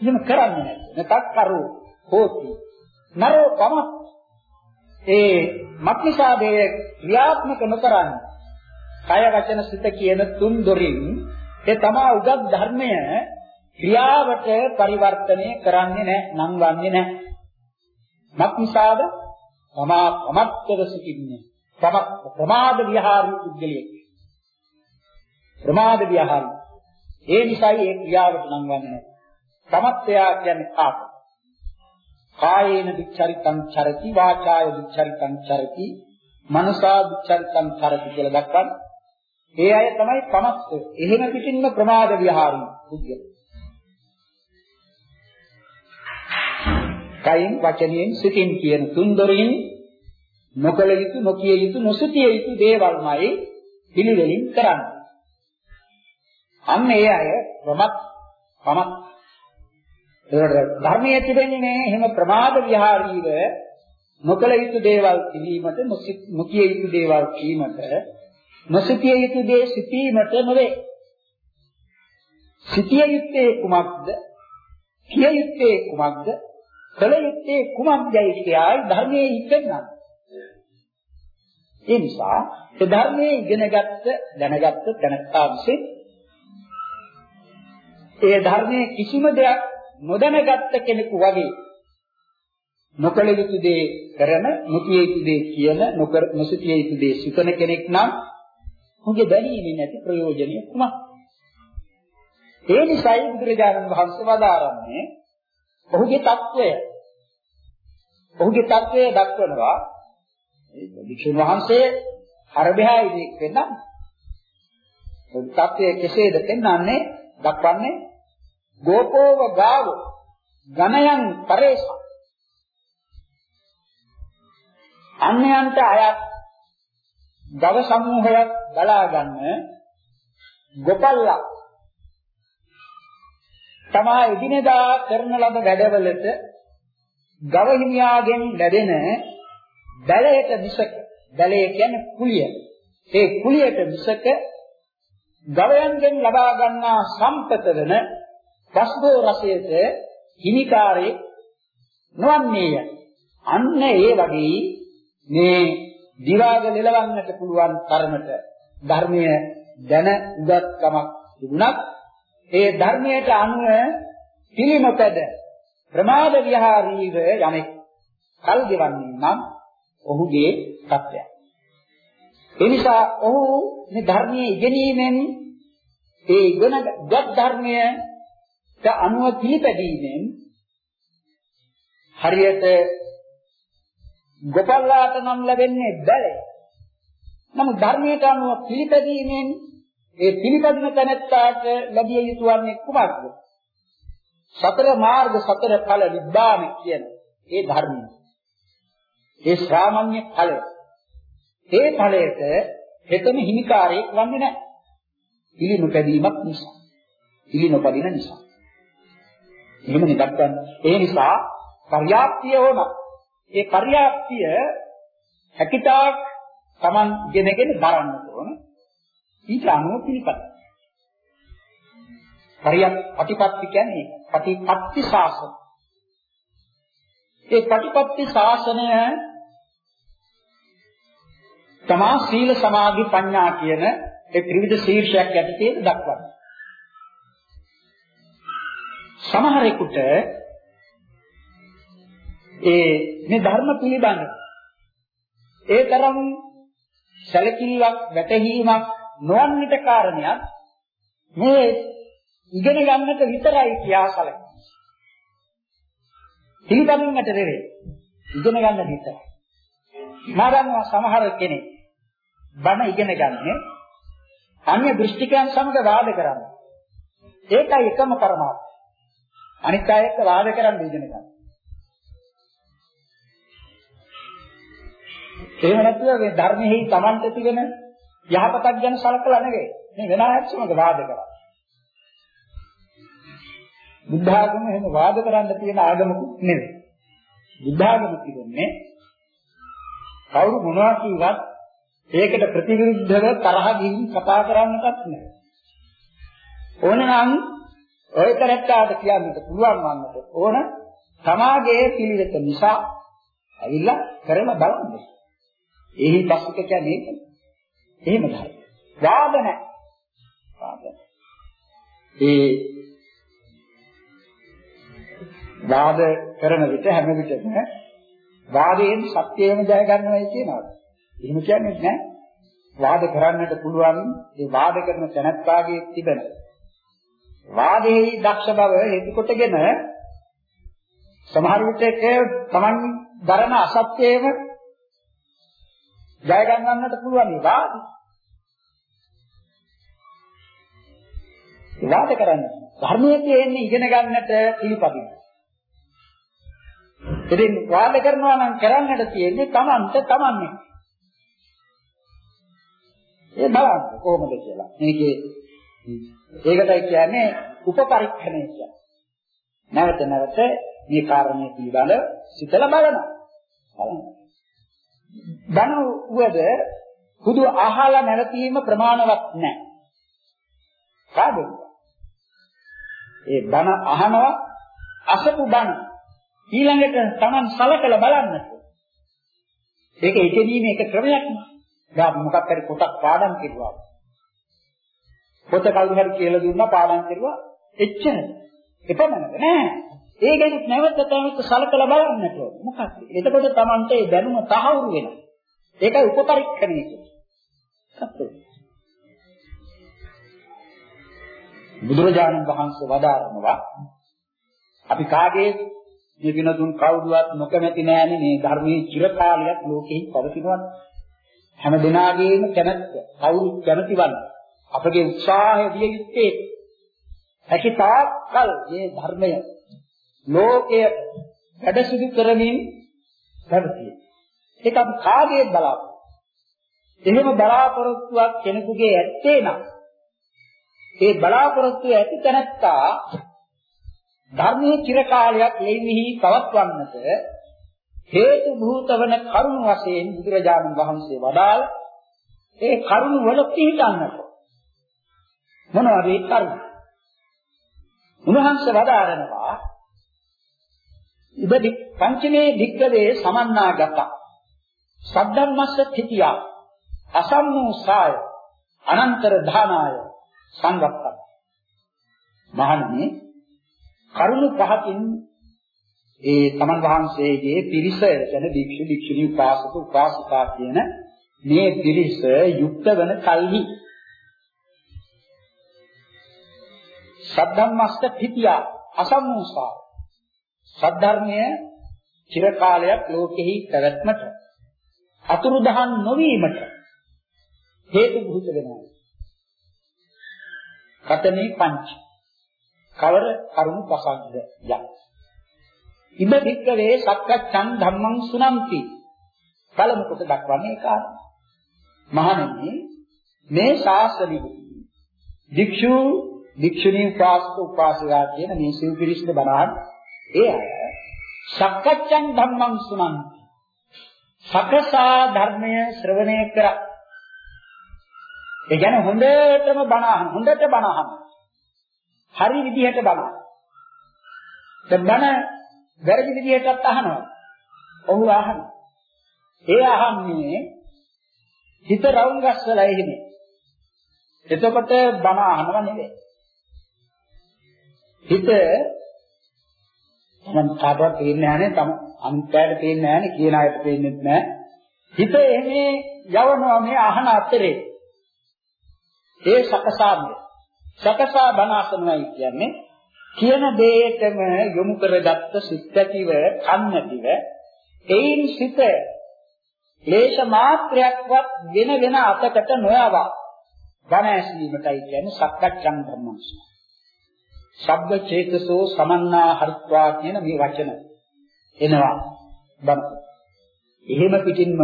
එහෙම කරන්නේ නැහැ. නතක්කරෝ හෝති. නරෝ කම ඒ මක්නිසාදේ ක්‍රියාත්මක නොකරන්නේ කය වචන සිත කියන තුන් දොරින් ඒ තමා උගත් ධර්මය ක්‍රියාවට පරිවර්තනය කරන්නේ නැහැ නම් වන්නේ නැහැ මක්නිසාද තමා ප්‍රමත්තව සිටින්නේ. ප්‍රමාද විහාරී පුද්ගලයෙක්. ප්‍රමාද විහාරී. ඒ නිසායි ඒ ක්‍රියාවට නම් වන්නේ. සමත්යා කියන්නේ කාක. කායේන විචරිතං චරති වාචාය විචරිතං චරති මනසා විචරිතං චරති කියලා දක්වන්නේ. ඒ අය තමයි ප්‍රමත්ත එහෙම පිටින්ම ප්‍රමාද විහාරී පුද්ගල කයින් වචනයෙන් සිතින් කියන තුන්දොරින් නොකල යුතු නොකිය යුතු නොසිතිය යුතු දේවල්මයි පිළිවෙලින් කරන්නේ. අන්න ඒ අය ප්‍රමත් ප්‍රමත් ඒකට ධර්මයේ තිබෙන්නේ එහෙම ප්‍රමාද විහාරීව නොකල යුතු දේවල් කිරීමට නොකිය යුතු දේවල් කීමට නොසිතිය යුතු දේ සිටීමට නොවේ. සිටිය යුත්තේ කුමක්ද? කිය යුත්තේ කුමක්ද? කල යුත්තේ කුමක්දයි කියයි ධර්මයේ ඉපෙන්නන්නේ. ඒ නිසා ඒ ධර්මයේ ඉගෙනගත්ත දැනගත්ත දැනත්තා විසින් ඒ ධර්මයේ කිසිම දෙයක් නොදැනගත්ත කෙනෙකු වගේ නොකල යුතු දේ කරන නොකිය යුතු දේ කියන නොකර නොසිතිය යුතු දේ සිතන කෙනෙක් නම් ඔහුගේ දැනීමෙන් නැති ප්‍රයෝජනය කුමක්? ඒ නිසායි බුදුරජාණන් වහන්සේ වදාරන්නේ ඔහුගේ తත්වය. ඔහුගේ తත්වය දක්වනවා. වික්ෂුන් වහන්සේ අරබයා ඉදිරියට වෙන්න. ඔහු తත්වය කෙසේද පෙන්වන්නේ? දක්වන්නේ ගෝපෝව ගාව ගණයන් පරේස. අන්‍යයන්ට අයත් දව සමූහයක් ගලා ගන්න ගොපල්ලා තමා එදිනෙදා කරන ලද වැඩවලට ගව හිමියාගෙන් ලැබෙන බැලයට මිසක බැලය කියන්නේ කුලිය. ඒ කුලියට මිසක ගවයන්ගෙන් ලබා ගන්නා සම්පත වෙන වස්බෝ රසයට හිමිකාරේ නොවන්නේය. අන්න ඒ වගේ මේ දිවාග ලෙලවන්නට පුළුවන් කර්මත ධර්මය දැන උගත්කමක් තිබුණත් ඒ ධර්මයට අනුව පිළිමපද ප්‍රමාද විහාරීව යමෙක් කල් ගෙවන්නේ නම් ඔහුගේ තත්ත්වය. ඒ නිසා ඔහු මේ ධර්මයේ ඉගෙනීමෙන් ඒ ඉගෙනගත් ධර්මයට අනුව පිළිපැදීමෙන් හරියට ගොපල්ලාට නම් ලැබෙන්නේ බැලේ. නමුත් ධර්මයට අනුව පිළිපැදීමෙන් ඒ පිළිපදින තැනැත්තාට ලැබිය යුතු වන්නේ කුමක්ද? සතර මාර්ග සතර ඵල නිබ්බාන කියන ඒ ධර්මය. ඒ ශ්‍රාමණ්‍ය ඵලය. ඒ ඵලයට හෙතම හිමිකාරයෙක් වන්නේ නැහැ. පිළි නොපැදීමක් නිසා. පිළි නොපදින නිසා. එහෙම නෙගත් ගන්න. ඒ නිසා පර්යාප්තිය ඕන. ඒ පර්යාප්තිය හැකිතාක් Taman ගෙනගෙන දරන්න ඕන. ඊට අනුව පිළිපද. පරියක් ප්‍රතිපත්ති කියන්නේ ප්‍රතිපත්ති ශාසන. ඒ ප්‍රතිපත්ති ශාසනය තමා සීල සමාධි ප්‍රඥා කියන ඒ ත්‍රිවිධ ශීර්ෂයක් යටතේ දක්වන්නේ. සමහරෙකුට ඒ මේ ධර්ම පිළිබඳ ඒ තරම් සැලකිල්ලක් වැටහීමක් නොවන්නට කාරණයක් මේ ඉගෙන ගන්නට විතරයි කියා සැලකෙනවා. පිළිපදින්නට නෙවෙයි ඉගෙන ගන්න විතරයි. මම සමහර කෙනෙක් බණ ඉගෙන ගන්නේ අන්‍ය දෘෂ්ටිකයන් සමග වාද කරන්න. ඒකයි එකම පරමාර්ථය. අනිත් අය එක්ක වාද කරන්න ඉගෙන ගන්න. එහෙම නැත්නම් මේ ධර්මෙහි Tamante තිබෙන යහපතක් ගැන සලකලා නෙවෙයි. මේ වෙන අයත් සමග වාද කරා. බුද්ධ ආගම එහෙම වාද කරන්න තියෙන ආගමකුත් නෙවෙයි. බුද්ධ ආගම කියන්නේ කවුරු මොනවා කිව්වත් ඒකට ප්‍රතිවිරුද්ධව තරහ ගිහින් කතා කරන්නටත් නෑ. ඕනනම් ඔය කරත්තාට කියන්නට පුළුවන් වන්නට ඕන සමාගයේ පිළිවෙත නිසා ඇවිල්ලා කරලා බලන්න. එහි පස්සික කියන්නේ ඒක. එහෙම තමයි. වාද නැහැ. වාද. ඒ වාද කරන විට හැම විටම වාදයෙන් සත්‍යයම ජය ගන්නවයි කියනවා. එහෙම කියන්නේ නැහැ. වාද කරන්නට පුළුවන් ඒ වාද කරන තැනත්තාගේ තිබෙන වාදයේ දක්ෂ බව හේතු කොටගෙන සමහර විටක Taman දරන අසත්‍යයේම ජය ගන්නන්නට පුළුවන් මේ වාද. වාද කරන්නේ ධර්මයේ තියෙන්නේ ඉගෙන ගන්නට පිළිපදින. ඉතින් වාද කරනවා නම් කරන්නට තියෙන්නේ Tamanට Tamanne. ඒ බලන්න කොහොමද කියලා. මේකේ ඒකටයි කියන්නේ උපපරීක්ෂණය කියන්නේ. නැවත නැවත මේ කාරණේ පිළිබඳ සිතලා බලනවා. බලන්න. ධනුවද හුදු අහලා නැවතීම ප්‍රමාණවත් නැහැ. කාගෙන්ද? ඒ බණ අහනවා අසපු බණ ඊළඟට Taman සලකලා බලන්න. ඒක ඉගෙනීමේ එක ක්‍රමයක් නේ. දැන් මොකක් හරි පොතක් පාඩම් කෙරුවා. පොත කවුරු හරි කියලා දුන්නා පාඩම් කෙරුවා එච්චරද? එපමණද නෑ. ඒ ගැන නැවත නැවත සලකලා බලන්නට ඕන. මොකක්ද? එතකොට Tamante ඒ දැනුම තහවුරු වෙනවා. ඒකයි උපපරීක්ෂණය කියන්නේ. සත්‍යය. බුදුරජාණන් වහන්සේ වදාරනවා අපි කාගේ මේ විනතුන් කවුරුවත් නොකමැති නෑනේ මේ ධර්මයේ චිරකාලයක් ලෝකෙහි පවතිනවා. හැම දිනාගේම කැමැත්ත කවුරු කැමතිවන්නේ අපගේ උත්සාහය දිය යුත්තේ හැකි තාක්කල් මේ ධර්මය ලෝකයේ වැඩ සිදු කරමින් පැවතියි. ඒක අපි කාගේ බලාපොරොත්තු. එහෙම බලාපොරොත්තුවක් කෙනෙකුගේ ඇත්තේ නම් ඒ බලාපොරොත්තු ඇති තැනත්තා ධර්මයේ චිරකාලයක් ලෙවිහි පවත්වන්නට හේතු භූත වන කරුණ වශයෙන් බුදුරජාණන් වහන්සේ වදාළ ඒ කරුණ වල පිළිගන්නට මොනවද ඒ කරුණ? උන්වහන්සේ වදාරනවා ඉබ පංචමේ දික්කවේ සමන්නාගත. සද්ධම්මස්ස තිතිය. අසම්මෝසාය. අනන්තර ධානාය. සංගප්පන මහණනි කරුණු පහකින් ඒ තමන් වහන්සේගේ පිරිස එතන භික්ෂු භික්ෂුණී උපාසක උපාසිකා කියන මේ පිරිස යුක්ත වන කල්හි. සද්ධම්මස්ත තිතිය. අසම්මෝසාය. සද්ධර්මය චිර කාලයක් ලෝකෙහි පැවැත්මට අතුරුදහන් නොවීමට හේතු භූත වෙනවා. කතනේ පංච. කවර කරුණු පසක්ද යක්. ඉබ වික්කවේ සක්කච්ඡන් ධම්මං සුනන්ති. පළමු කොට දක්වන්නේ කාරණා. මහණෙනි මේ ශාස්ත්‍රෙදි භික්ෂු භික්ෂුණී උපාසක උපාසිකා කියන මේ සිව් පිරිස්ද බණහන් ඒ අය සක්කච්ඡන් ධම්මං සුනන්ති. සකසා ධර්මය ශ්‍රවණය කරා. ඒ කියන්නේ හොඳටම බණ අහන, හොඳට බණ අහන. හරි විදිහට බණ. දැන් බණ වැරදි විදිහටත් අහනවා. ඔහු අහනවා. ඒ අහන්නේ හිත රවුම් ගස්සලා ඉන්නේ. එතකොට බණ අහනව නෙවෙයි. හිත මම කාටවත් තේින්නේ නැහැ තම අනිත්‍යයට තේින්නේ නැහැ කියන අයට තේින්නේ නැහැ. හිත එමේ යවනවා මේ අහන අතරේ. ඒ සකසාන්නේ. සකසා බණාසනයි කියන්නේ කියන දෙයකම යොමු කරගත්ත සිත්තිව කන්නතිව එයින් සිත ලේෂ මාත්‍රයක්වත් වෙන වෙන අතකට නොයවා බණ ඇසීමටයි කියන්නේ සක්කච්ඡන් ධර්මංශ. ශබ්ද චේතසෝ සමන්නා හරිත්වා කියන මේ වචන එනවා බණ. එහෙම පිටින්ම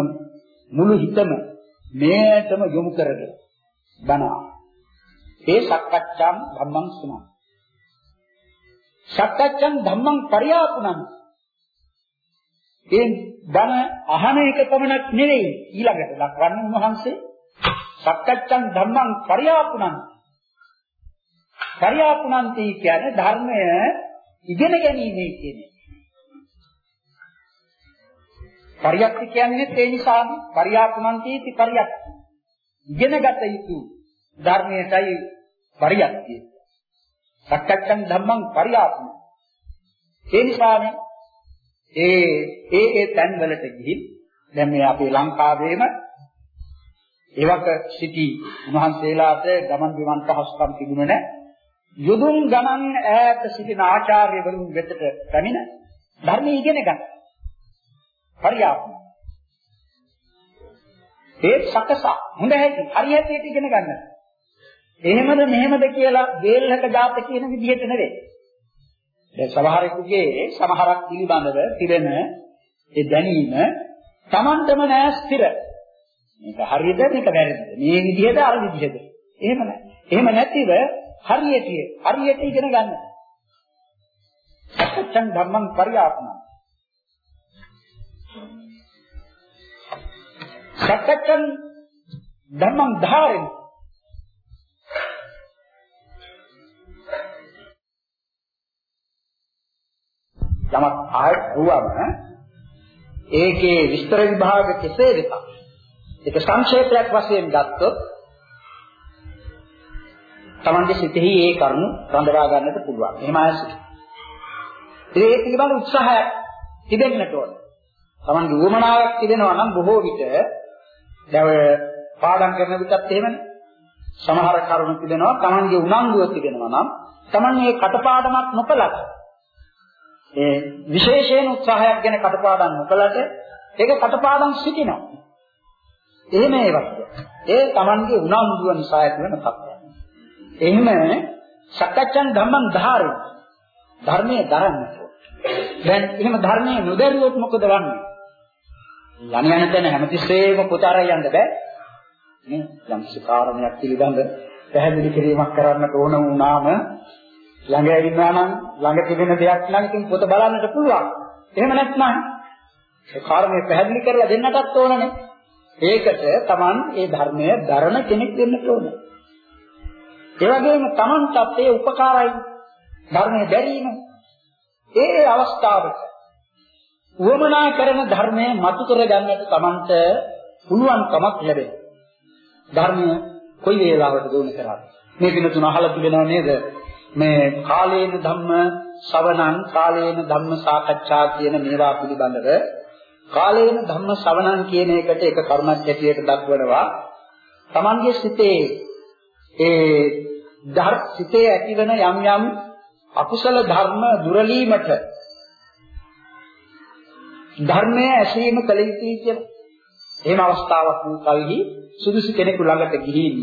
මුළු හිතම මේටම යොමු කරගෙන බණ. ඒ සක්කච්ඡම් ධම්මං සුනා. සක්කච්ඡම් ධම්මං පරියාපුනං. ඒ බණ අහන එක පමණක් නෙවෙයි ඊළඟට ලක්වන්නේ උන්වහන්සේ සක්කච්ඡම් ධම්මං පරියාපුනං පරියාපුනන්ති කියන්නේ ධර්මය ඉගෙන ගැනීම කියන්නේ. පරියක්ති කියන්නේ ඒ නිසානේ පරියාප්මන්තිති පරියක්ති. ඉගෙනගත යුතු ධර්මයටයි පරියක්තිය. සක්කච්ඡන් ධම්මං පරියාප්ම. ඒ නිසානේ ඒ ඒ ඒ තැන් වලට ගිහින් දැන් මේ අපේ ලංකාවේම ඒවක සිටි උන්වහන්සේලාට ගමන් බිමන් පහසුකම් තිබුණේ නැහැ. යොදුන් ගණන් ඈත සිටින ආචාර්යවරුන් වෙතට පැමිණ ධර්මය ඉගෙන ගන්න. පරියාප්න. ඒ සකස හොඳ හැටි හරියට ඉගෙන ගන්න. එහෙමද මෙහෙමද කියලා වේල්ලක දාත කියන විදිහට නෙවෙයි. දැන් සමහරෙකුගේ සමහරක් පිළිබඳව තිරෙන ඒ දැනීම Tamanටම නෑ ස්ථිර. මේක හරියද මේක වැරදිද? මේ විදිහද අර විදිහද? එහෙම නෑ. එහෙම නැතිව හරියට හරියට ඉගෙන ගන්න. සත්‍යං ධම්මං පරියාප්න. සත්‍යං ධම්මං ධාරෙන් යමක් ආයෙත් වුවම ඒකේ විස්තර විභාග කෙසේ වෙතත් ඒක සංක්ෂේපයක් වශයෙන් ගත්තොත් Tamange සිතෙහි ඒ කරුණු රඳවා ගන්නට පුළුවන්. එහෙම ආයසිත. ඒ පිළිබඳ උත්සාහයක් තිබෙන්නට ඕන. Tamange උවමනාවක් තිබෙනවා නම් බොහෝ විට දැන් පාඩම් කරන විටත් එහෙමනේ. සමහර කරුණු තිබෙනවා Tamange උනන්දුව තිබෙනවා නම් Taman මේ කටපාඩමක් නොකලත් ඒ විශේෂයෙන් උත්සාහයක් ගැන කටපාඩම් නොකලට ඒක කටපාඩම් සිටිනවා. එහෙම ඒවත්. ඒ Tamange උනන්දුව නිසා ඇති වෙන තත්ත්වයක්. එහෙම සත්‍යච්ඡන් ධම්මං ධාරේ. ධර්මයේ දරන්නට දැන් එහෙම ධර්මයේ නොදැරුවොත් මොකද වන්නේ? යණ යන තැන හැමතිස්සෙම පොත අරන් යන්න බෑ. නේ? යම් කාරණයක් පිළිබඳ පැහැදිලි කිරීමක් කරන්නට ඕන වුණාම ළඟ ඇවිල්ලා නම් ළඟ තිබෙන දෙයක් නම් ඉතින් පොත බලන්නට පුළුවන්. එහෙම නැත්නම් ඒ කාරණේ පැහැදිලි කරලා දෙන්නටත් ඕනනේ. ඒකට Taman ඒ ධර්මය දරන කෙනෙක් වෙන්න ඕනේ. ඒ වගේම Tamanටත් ඒ උපකාරයි ධර්මයේ දැරීම. ඒ අවස්ථාවට උවමනා කරන ධර්මයේ මතු කර ගන්නට Tamanට පුළුවන්කමක් ලැබෙනවා. ධර්මය කොයි වේලාවකද උන කරන්නේ. මේ දින තුන අහලා තිබෙනව නේද? මේ කාලේන ධම්ම ශ්‍රවණං කාලේන ධම්ම සාකච්ඡා කියන මේවා පිළිබඳව කාලේන ධම්ම ශ්‍රවණං කියන එකට එක කර්මයක් ඇටියට දක්වනවා. Tamanගේ සිතේ ඒ ධර් සිතේ ඇතිවන යම් යම් අකුසල ධර්ම දුරලීමට ධර්මයේ ඇසීම කල යුතුයි කියලා. එහෙම අවස්ථාවක් වූ කලෙහි සුදුසු කෙනෙකු ළඟට ගිහින්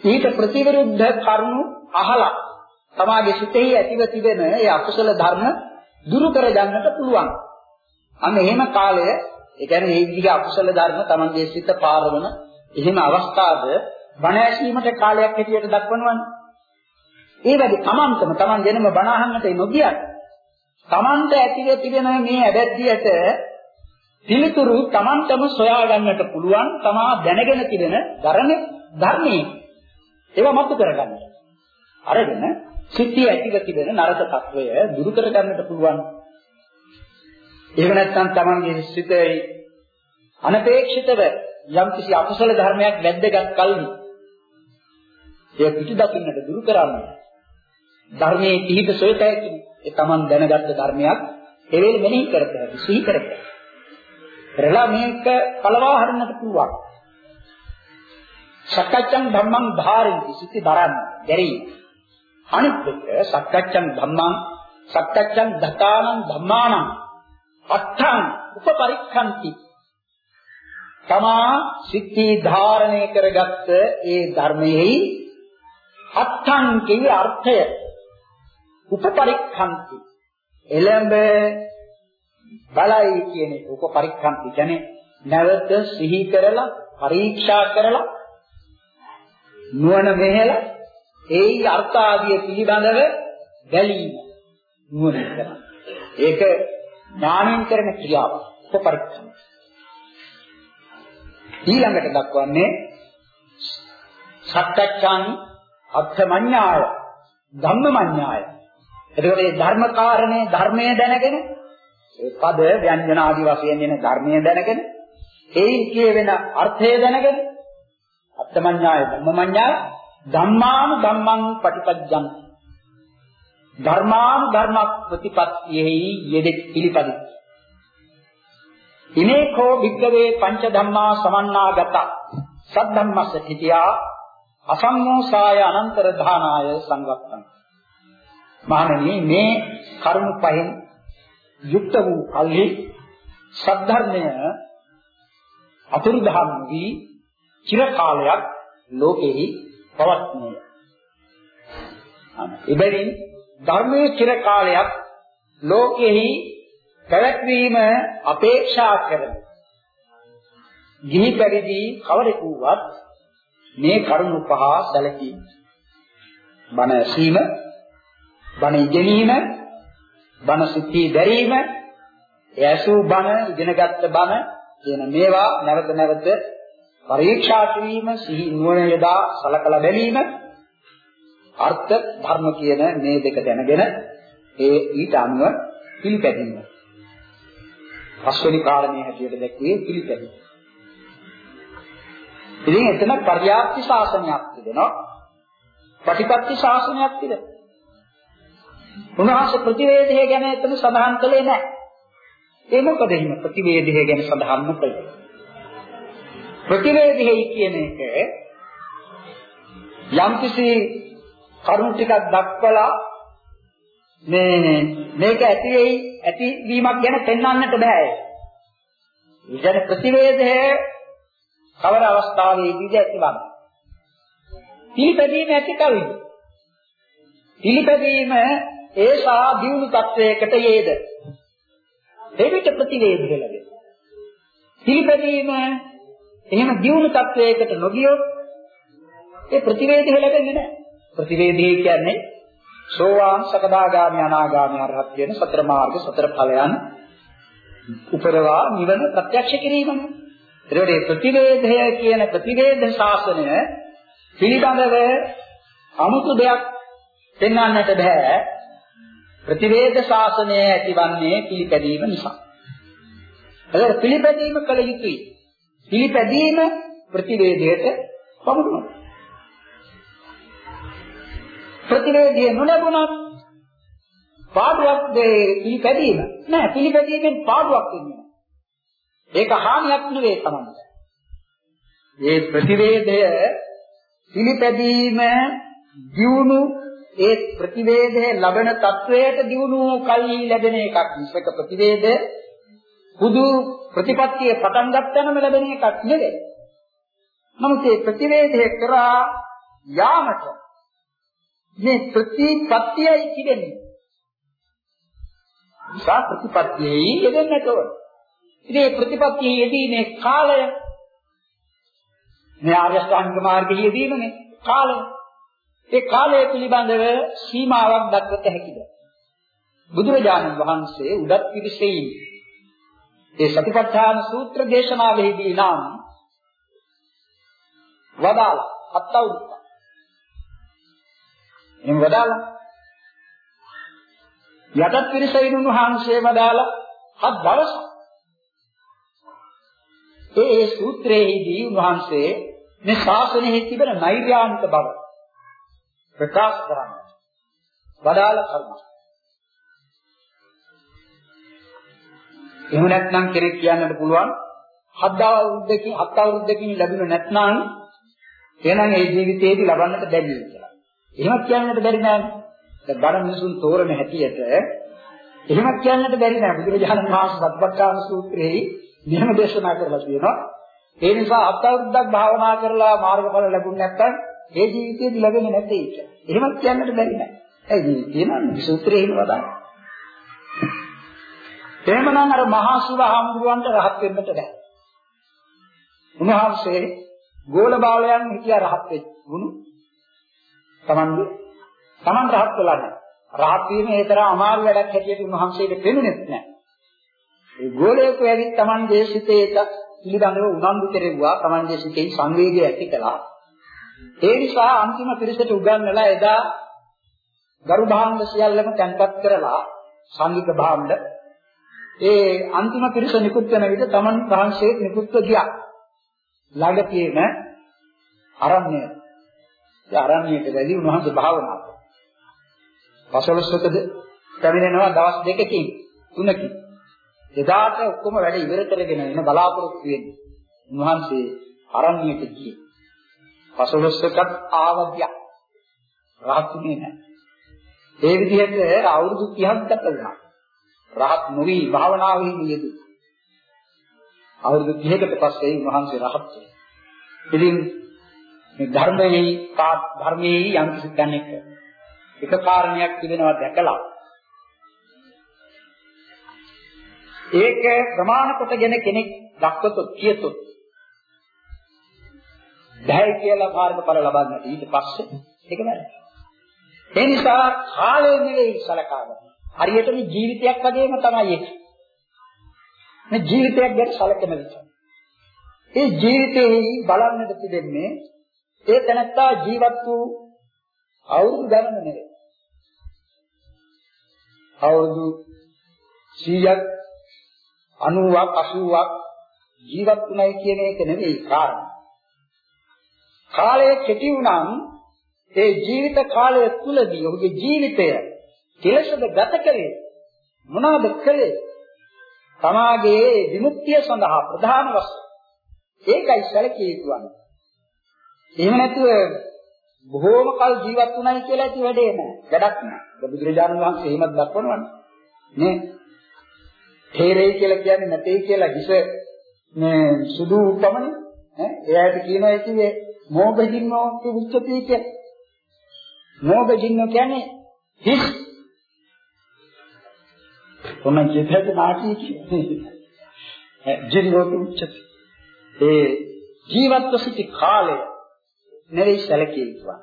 ඊට ප්‍රතිවිරුද්ධ කරුණු අහලා තමාගේ සිතෙහි ඇතිව තිබෙන ඒ අකුසල ධර්ම දුරු කර ගන්නට පුළුවන්. අන්න එහෙම කාලය ඒ කියන්නේ මේ විදිහේ අකුසල ධර්ම තමන්ගේ සිත පාරවන එහෙම අවස්ථාවේ බණ ඇසීමට කාලයක් හැටියට දක්වනවනේ. ඒ වැඩි තමන්ටම තමන් දෙනම බණ අහන්නට නොගියත් තමන්ට ඇතිවේ තිබෙන මේ ඇබැද්දියට පිළිතුරු තමන්ටම සොයා ගන්නට පුළුවන් තමා දැනගෙන තිබෙන ධර්මයේ ධර්මයේ ඒවා මතු කරගන්න. අරගෙන සිත්යේ ඇතිව තිබෙන නරක తত্ত্বය දුරු කරගන්නට පුළුවන්. එහෙම නැත්නම් තමන්ගේ සිතේ අනපේක්ෂිතව යම්කිසි අකුසල ධර්මයක් වැද්දගත් කල්හි ඒ පිටු දකින්නට දුරු කරන්න. ධර්මයේ පිහිට සොයතැයි ඒ Taman දැනගත්ත ධර්මයක් එවෙල මෙනෙහි කරපෑ සිහි කරපෑ. කරලා මේක පළවා හරින්නට පුළුවන්. සක්කච්ඡං ධම්මං ධාරෙන්ති සිටි දරන්න බැරි. අනිත් එක සක්කච්ඡං ධම්මං සක්කච්ඡං දතානං ධම්මානං අට්ඨං උපපරික්ඛන්ති තමා සිද්ධි ධාරණය කරගත්ත ඒ ධර්මයේ අත්තං කියේ අර්ථය. උපපරික්ඛන්ති. එළඹ බලයි කියන එක උපපරික්ඛන්ති කියන්නේ නැවත සිහි කරලා පරීක්ෂා කරලා නුවණ මෙහෙලා ඒයි අර්ථ ආදිය පිළිබඳව බැලීම නුවණ කරන. ඒක ඥාණයෙන් කරන ක්‍රියාවක් උපපරික්ඛන්ති. ඊළඟට දක්වන්නේ සත්‍යච්ඡානි අත්ථමඤ්ඤාය ධම්මමඤ්ඤාය. එතකොට මේ ධර්ම කාරණේ ධර්මයේ දැනගෙන ඒ පද ව්‍යංජන ආදී වශයෙන් එන ධර්මයේ දැනගෙන ඒයින් කියවෙන අර්ථය දැනගෙන අත්තමඤ්ඤාය ධම්මමඤ්ඤාය ධම්මානු ධම්මං පටිපද්‍යං ධර්මානු ධර්ම ප්‍රතිපත්තියෙහි යෙදෙත් පිළිපදිත. ඉනේකෝ විග්ගවේ පංච ධම්මා සමන්නාගත. සද්ධම්මස්ස තිතියා අසංමෝසාය අනන්තර ධානාය සංගත්තං මහණෙනි මේ කරුණ පහෙන් යුක්ත වූ කල්හි සද්ධර්මය අතුරුදහන් වී චිර කාලයක් ලෝකෙහි පවත්නේ. එබැවින් ධර්මයේ චිර කාලයක් ලෝකෙහි පැවැත්වීම අපේක්ෂා කරන ගිහි පරිදි කවරෙකු වත් මේ කරුණු පහ සැලකී බණ ඇසීම බණ ඉගෙනීම බණ සිටි දැරීම ඇසූ බණ ඉගෙනගත්ත බණ කියන මේවා නැවත නැවත පරීක්ෂා කිරීම සිහි නුවණ යොදා සලකලා බැලීම අර්ථ ධර්ම කියන මේ දෙක දැනගෙන ඒ ඊට අනුව පිළිපැදීම. පස්වෙනි කාරණේ හැටියට දැක්වේ පිළිපැදීම. ඉතින් එතන පර්යාප්ති ශාසනයක් තිබෙනවා ප්‍රතිපත්ති ශාසනයක් තිබෙනවා උන්වහන්සේ ප්‍රතිවේදය ගැන එතන සඳහන් කළේ නැහැ. ඒ මොකද එහෙම ප්‍රතිවේදය ගැන සඳහන් නොකළේ? ප්‍රතිවේදය කියන එක යම්කිසි කරුණු ටිකක් දක්වලා මේ මේක ඇති වෙයි ඇති වීමක් ගැන පෙන්වන්නට බෑ. ඉතින් ප්‍රතිවේදය කවර අවස්ථාවේදීද ඇතිවන්නේ? පිළිපැදීම ඇති කවිද? පිළිපැදීම ඒසා දියුණු තත්වයකට යේද එවිට ප්‍රතිවේද ලැබෙනවා පිළිපැදීම එහෙම දියුණු තත්වයකට නොගියොත් ඒ ප්‍රතිවේද ලැබෙන්නේ නැහැ ප්‍රතිවේදී කියන්නේ සෝවාන් සකදාගාමි අනාගාමි අරහත් වෙන සතර මාර්ග සතර ඵලයන් උපරවා නිවන ප්‍රත්‍යක්ෂ කිරීමනේ ඒකට ප්‍රතිවේදය කියන ප්‍රතිවේද ශාසනය පිළිබඳව 아무තු දෙයක් පෙන්වන්නට බෑ ප්‍රතිවේද ශාසනය ඇතිවන්නේ පිළිපැදීම නිසා. ඒක පිළිපැදීම කළ යුතුයි. පිළිපැදීම ප්‍රතිවේදයට පමුණුනවා. ප්‍රතිවේදය නොලැබුණොත් පාඩුවක් දෙ පිළිපැදීම නෑ පිළිපැදීමෙන් පාඩුවක් වෙන්නේ ඒක හානියක් නෙවෙයි තමයි. මේ ප්‍රතිවේදය පිළිපැදීම දියුණු ඒ ප්‍රතිවේදයේ ලබන තත්වයට දිනු කල්හි ලැබෙන එකක් මිසක ප්‍රතිවේද පුදු ප්‍රතිපත්තිය පටන් ගන්නම ලැබෙන එකක් නෙවෙයි. නමුත් මේ ප්‍රතිවේදයේ කරා යාමට මේ ප්‍රතිපත්තියයි තිබෙන්නේ. සා ප්‍රතිපත්තියයි යෙදෙන්නට ඕන. ඉතින් මේ ප්‍රතිපත්තියේ යෙදීමේ කාලය මේ ආර්ය අෂ්ටාංග මාර්ගයේ යෙදීමනේ කාලය ඒ කාලය පිළිබඳව සීමාවක් දක්වත හැකිද? බුදුරජාණන් වහන්සේ උඩත් පිළිසෙයින් ඒ සතිපට්ඨාන සූත්‍ර දේශනාවෙහිදී නම් වදාළ හත් අවුරුද්දක්. එම් වදාළ යටත් පිළිසෙයින් වහන්සේ වදාළ හත් දවසක්. ඒ ඒ සූත්‍රයේදී වහන්සේ මේ ශාසනයෙහි තිබෙන නෛර්යානික බව ප්‍රකාශ කරන්න. වදාළ කර්ම. එහෙම නැත්නම් කෙනෙක් කියන්නට පුළුවන් හත් අවුරුද්දකින් හත් අවුරුද්දකින් ලැබුණ නැත්නම් එහෙනම් ඒ ජීවිතේදී ලබන්නට බැරි කියලා. එහෙමත් කියන්නට බැරි නෑ. දැන් බණ මිනිසුන් තෝරන හැටියට එහෙමත් කියන්නට බැරි නෑ. බුදුරජාණන් වහන්සේ සත්පට්ඨාන සූත්‍රයේ නියම දේශනා කරලා තියෙනවා. ඒ නිසා හත් අවුරුද්දක් භාවනා කරලා මාර්ගඵල ලැබුණ නැත්නම් ඒ ජීවිතේදී ලැබෙන්නේ නැtei කියලා. එහෙමත් කියන්නට බැරි නෑ. ඇයි මේ කියනන්නේ සූත්‍රයේ එහෙම වදාන. එහෙමනම් අර මහා සුර හාමුදුරුවන්ට රහත් වෙන්නට බෑ. උන්වහන්සේ ගෝල බාලයන් හිටියා රහත් වෙච්ච ගුණ. Tamandu Taman රහත් වෙලා නැහැ. රහත් වීම ඒ තරම් අමාරු වැඩක් හැටියට උන්වහන්සේට පෙනුනේත් නැහැ. ඒ ගෝලයෙකු ඇවිත් Tamanගේ සිතේට පිළිබඳව උනන්දු කෙරෙව්වා. Tamanගේ සිතේ සංවේගය ඇති කළා. ඒ නිසා අන්තිම පිරිසට උගන්වලා එදා ගරු භාණ්ඩ සියල්ලම තැන්පත් කරලා සංගීත භාණ්ඩ ඒ අන්තිම පිරිස නිකුත් වෙන විට තමන් වහන්සේ නිකුත්ව ගියා. ළඟ තියෙන අරණ්‍ය. ඒ අරණ්‍යයට වැඩි උන්වහන්සේ භාවනා කළා. පසළොස්වකද පැමිණෙනවා දවස් දෙකකින් තුනකින්. එදාට ඔක්කොම වැඩ ඉවර කරගෙන එන බලාපොරොත්තු වෙන්නේ. උන්වහන්සේ අරණ්‍යයට ගියේ. පසළොස්වකත් ආවදියා. රහත්ුනේ නැහැ. ඒ විදිහට අවුරුදු 30ක් ගත වුණා. රහත් නොවි භාවනාවෙහි යෙදුණා. අවුරුදු 30කට පස්සේ උන්වහන්සේ රහත් වුණා. ඉතින් මේ ධර්මයේ ධර්මයේ යම් කිසි කෙනෙක් එක කාරණයක් තිබෙනවා දැකලා ඒක ප්‍රමාණ කොටගෙන කෙනෙක් දක්වතොත් කියතොත් දැයි කියලා මාර්ගඵල ලබන්නට ඊට පස්සේ ඒක වැරදි. ඒ නිසා කාලය නෙවෙයි සලකා ගන්න. හරියට මේ ජීවිතයක් වගේම තමයි ඒක. මේ ජීවිතයක් ගැන සැලකෙන විට. ඒ ජීවිතේ බලන්නට තිබෙන්නේ ඒ තැනත්තා ජීවත් වූ අවුරුදු ගණන නෙවෙයි. අවුරුදු 100ක් 90ක් 80ක් ජීවත් වුණයි කියන එක නෙවෙයි කාරණා. කාලය කෙටි වුණනම් ඒ ජීවිත කාලය තුලදී ඔහුගේ ජීවිතය කෙලසද ගත කරේ මොනවාද කළේ? තමාගේ විමුක්තිය සඳහා ප්‍රධාන වශයෙන් ඒකයි සැලකිය යුතු වන්නේ. එහෙම නැතුව බොහෝම කල් ජීවත් වුණයි කියලා ඇති වැඩේ නෑ. වැඩක් නෑ. බුදුරජාණන් වහන්සේ එහෙමත් දක්වනවානේ. නේ? තේරෙයි කියලා කියන්නේ නැtei කියලා හිස මේ සුදු උපමනේ. ඈ එයාට කියනවා කිව්වේ මෝගජින්නෝ කිව්ච්චති කියලා. මෝගජින්නෝ කියන්නේ හිස් ඔන්න ජීවිත නාටි කියන්නේ ජීවිත උච්චති ඒ ජීවත්ව සිටි කාලය නෙරෙයි සැලකිය යුතුවා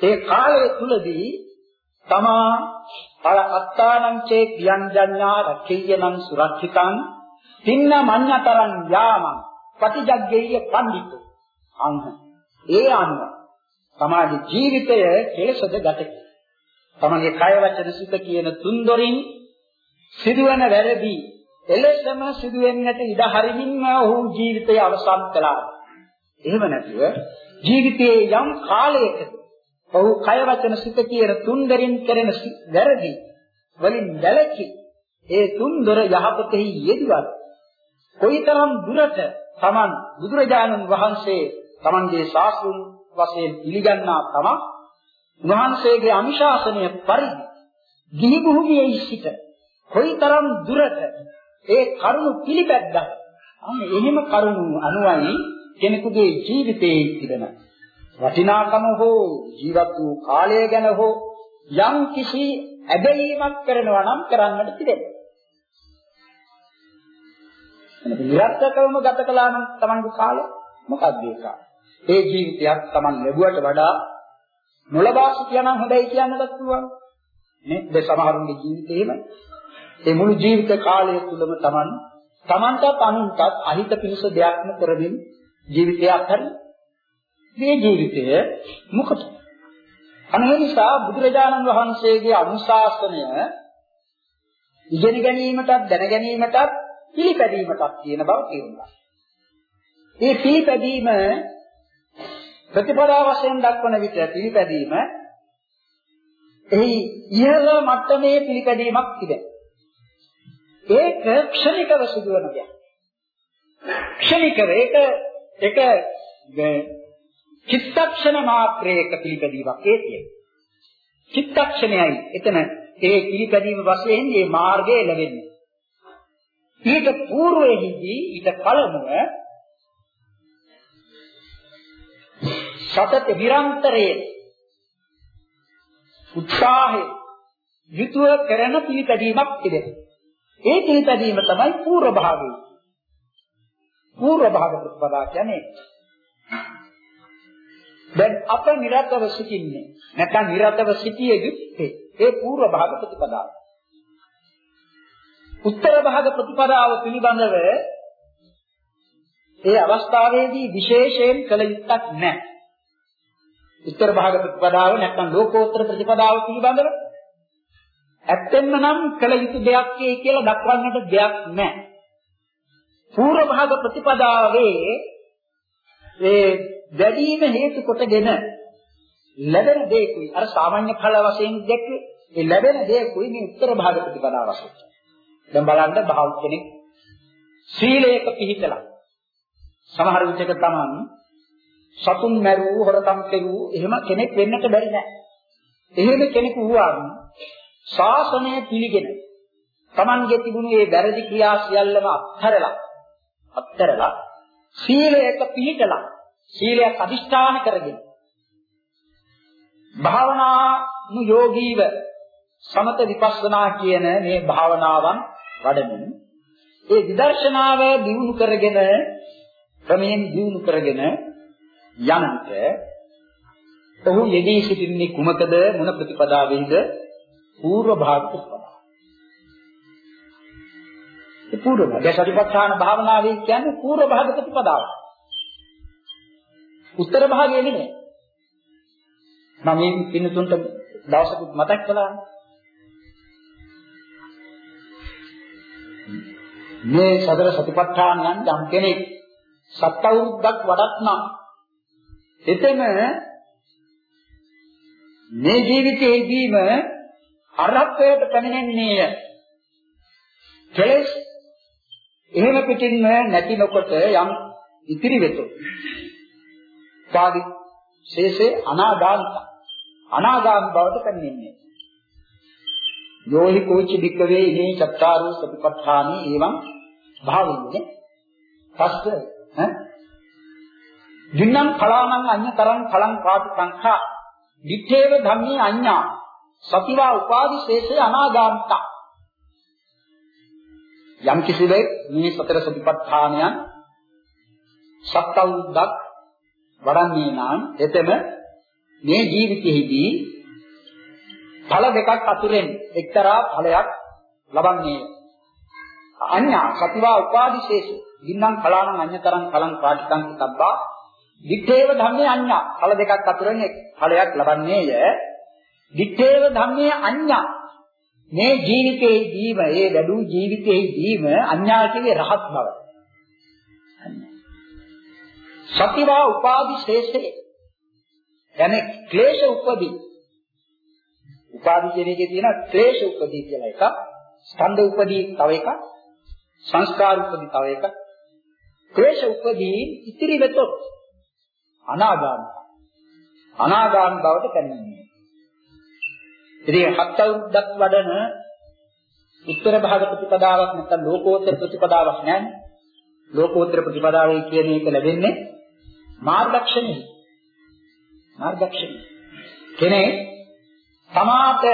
ඒ කාලය තුලදී තමා අර අත්තානං චේ කියංජඤ්ඤා රක්ඛේයනං සුරක්ෂිතං තින්න මඤ්ඤතරං යාමං පටිජග්ගේය පඬිතු. අංහ. ඒ අනුව තමාගේ ජීවිතය කෙලසද ගත තමගේ කය වචන සිත කියන තුන්දොරින් සිදුවන වැරදි එලෙසම සිදුවෙන්නට ඉඩ හරිමින්ම ඔහු ජීවිතය අවසන් කළා. එහෙම නැතුව ජීවිතයේ යම් කාලයකද ඔහු කය වචන සිත කියන තුන්දරින් කරන වැරදි වලින් වැළකී ඒ තුන්දර යහපතෙහි යෙදුවත් කොයිතරම් දුරට Taman බුදුරජාණන් වහන්සේ Tamanගේ ශාස්ත්‍රුන් වශයෙන් පිළිගන්නා තමක් උන්වහන්සේගේ අනුශාසනය පරිදි ගිහි භූමියේ සිට කොයිතරම් දුරට ඒ කරුණු පිළිපැද්දා. අන්න එහෙම කරුණු අනුවයි කෙනෙකුගේ ජීවිතයේ තිබෙන වටිනාකම හෝ ජීවත් වූ කාලය ගැන හෝ යම් කිසි ඇදහිීමක් කරනවා නම් කරන්නට තිබෙනවා. නිරත්තකවම ගත කළා නම් Tamanගේ කාලය මොකක්ද ඒක? ඒ ජීවිතයක් Taman ලැබුවට වඩා නොලබා සිටියා නම් හොඳයි කියන්නත් පුළුවන්. නේ? ඒ සමහරුන්ගේ ජීවිතේම ඒ මුළු ජීවිත කාලය තුලම Taman Tamanටත් අනුන්ටත් අහිත පිණිස දෙයක්ම කරමින් ජීවිතය අත්හැරලා මේ ජීවිතය මොකද? අනේ නිසා බුදුරජාණන් වහන්සේගේ අනුශාසනය ඉගෙන ගැනීමටත් දැන ගැනීමටත් පිළිපැදීමටත් තියෙන බව තේරුණා. මේ පිළිපැදීම ප්‍රතිපදා වශයෙන් දක්වන විට පිළිපැදීම එහි ඉහළ මට්ටමේ පිළිපැදීමක් තිබෙනවා. ඒක ක්ෂණිකව සිදුවන දෙයක්. ක්ෂණිකව ඒක ඒක චිත්තක්ෂණ මාත්‍රයක පිළිපැදීමක් ඒ කියන්නේ. චිත්තක්ෂණයයි එතන ඒ පිළිපැදීම වශයෙන් මේ මාර්ගය ලැබෙන්නේ. ඊට పూర్වෙහිදී ඊට පළමුව සතත විරන්තරයේ උත්සාහය යුතුව කරන පිළිපැදීමක් තිබෙනවා. ඒ පිළිපැදීම තමයි පූර්ව භාගය. පූර්ව භාග ප්‍රතිපදා කියන්නේ දැන් අප නිරතව සිටින්නේ නැත්නම් නිරතව සිටිය යුත්තේ ඒ පූර්ව භාග ප්‍රතිපදාව. උත්තර භාග ප්‍රතිපදාව පිළිබඳව ඒ අවස්ථාවේදී විශේෂයෙන් කළ යුත්තක් නැහැ. උත්තර භාග ප්‍රතිපදාව නැත්නම් ලෝකෝත්තර ප්‍රතිපදාව පිළිබඳව ඇත්තෙන්ම නම් කළ යුතු දෙයක් කියලා දක්වන්නට දෙයක් නැහැ. පූර්ව භාග ප්‍රතිපදාවේ ඒ වැඩිම හේතු කොටගෙන ලැබෙන දේකුයි අර සාමාන්‍ය ඵල වශයෙන් දැක්කේ ඒ ලැබෙන දේකුයි මේ උත්තර භාග ප්‍රතිපදාව වශයෙන්. දැන් බලන්න භාව කෙනෙක් සීලයක පිහිටලා සමහර විටක තමන් සතුන් මැරුව හොරකම් කෙරුව එහෙම කෙනෙක් වෙන්නට බැරි නෑ. එහෙම කෙනෙකු වුවාම ශාසනය පිළිගෙන තමන්ගේ තිබුණු මේ වැරදි ක්‍රියා සියල්ලම අත්හැරලා අත්හැරලා සීලයක පිළිතලා සීලයක් අදිෂ්ඨාන කරගෙන. භාවනා යෝගීව සමත විපස්සනා කියන මේ භාවනාවන් වඩමින් ඒ විදර්ශනාව දියුණු කරගෙන ක්‍රමයෙන් දියුණු කරගෙන යනට ඔහු යෙදී සිටින්නේ කුමකද? මොන ප්‍රතිපදාවෙන්ද పూర్ව භාගතුප්පදා ඒ పూర్ව භාග සතිපට්ඨාන භාවනාවේ කියන්නේ పూర్ව භාග ප්‍රතිපදාවයි උත්තර භාගය නෙමෙයි. මම මේ පින්නතුන්ට දවසක මතක් කළා. මේ සතර සතිපට්ඨානයන් යම් කෙනෙක් සත්වුරුද්දක් වඩත්නම් එතෙම මේ ජීවිතයේදීම අරහත්ත්වයට පැමිණෙන්නේය. කෙලෙස් එහෙම පිටින්ම නැති නොකොට යම් ඉතිරි වෙතොත්. කාදි ශේෂේ අනාගාමික. අනාගාමී බවට පැමිණෙන්නේ. යෝහි කෝචි වික්කවේ ඉනේ චත්තාරෝ සතිපට්ඨානේ එවං භාවින්නේ. පස්ස ඈ? දින්නම් කලානං අඤ්‍යතරං කලං පාටි සංඛා. දිත්තේව ධම්මේ අඤ්ඤා. සතිවා උපාදි ශේෂේ අනාගාමිත යම් කිසිවෙක් මේ සතර සතිපට්ඨානයන් සත්තවුද්දක් වඩන්නේ නම් එතෙම මේ ජීවිතයේදී ඵල දෙකක් අතුරෙන් එක්තරා ඵලයක් ලබන්නේ අඤ්ඤා සතිවා උපාදිශේෂ. දින්නම් කලාණං අඤ්‍යතරං කලං පාටිකං තබ්බා විත්තේව ධම්මේ අඤ්ඤා. ඵල දෙකක් අතුරෙන් ඵලයක් ලබන්නේය. විත්තේව ධම්මේ අඤ්ඤා. මේ ජීවිතයේදීම ඒ වැඩි ජීවිතයේදීම අඤ්ඤා කියන්නේ රහත් බව. සතිවා උපාදි ශේෂේ යන්නේ ක්ලේශ උපදී. උපාදි කියන එකේ තියෙන ක්ලේශ උපදී කියලා එකක් ස්කන්ධ උපදී තව එකක් සංස්කාර උපදී තව එකක්. ක්ලේශ උපදී ඉතිරි වෙතොත් අනාගාමී. අනාගාමී බවට පැමිණෙන්නේ ඉතින් හත් අවුරුද්දක් වඩන උත්තර භාග ප්‍රතිපදාවක් නැත්නම් ලෝකෝත්තර ප්‍රතිපදාවක් නැහැ ලෝකෝත්තර ප්‍රතිපදාවේ කියන එක ලැබෙන්නේ මාර්ගක්ෂණය. මාර්ගක්ෂණය. කෙනෙක් තමාට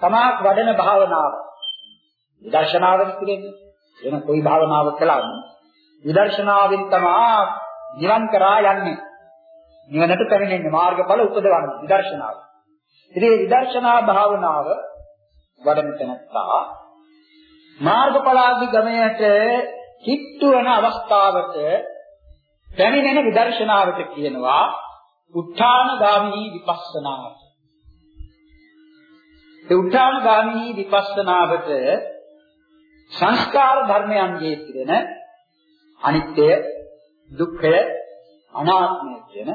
තමාක් වඩන භාවනාව විදර්ශනාවෙන් කියන්නේ වෙන කොයි භාවනාවක් කළාම විදර්ශනාවෙන් තමා නිවන් කරා යන්නේ. නිවනට පැමිණෙන්නේ මාර්ගඵල උපදවන්නේ විදර්ශනාව. ඉතින් මේ විදර්ශනා භාවනාව වඩන තැනත්තා මාර්ගඵලාදී ගමයට කිට්ටු වෙන අවස්ථාවට පැමිණෙන විදර්ශනාවට කියනවා උත්ථානගාමිනී විපස්සනාව. ඒ උත්ථානගාමිනී විපස්සනාවට සංස්කාර ධර්මයන්ගේ තිරෙන අනිත්‍ය, දුක්ඛය, අනාත්මය කියන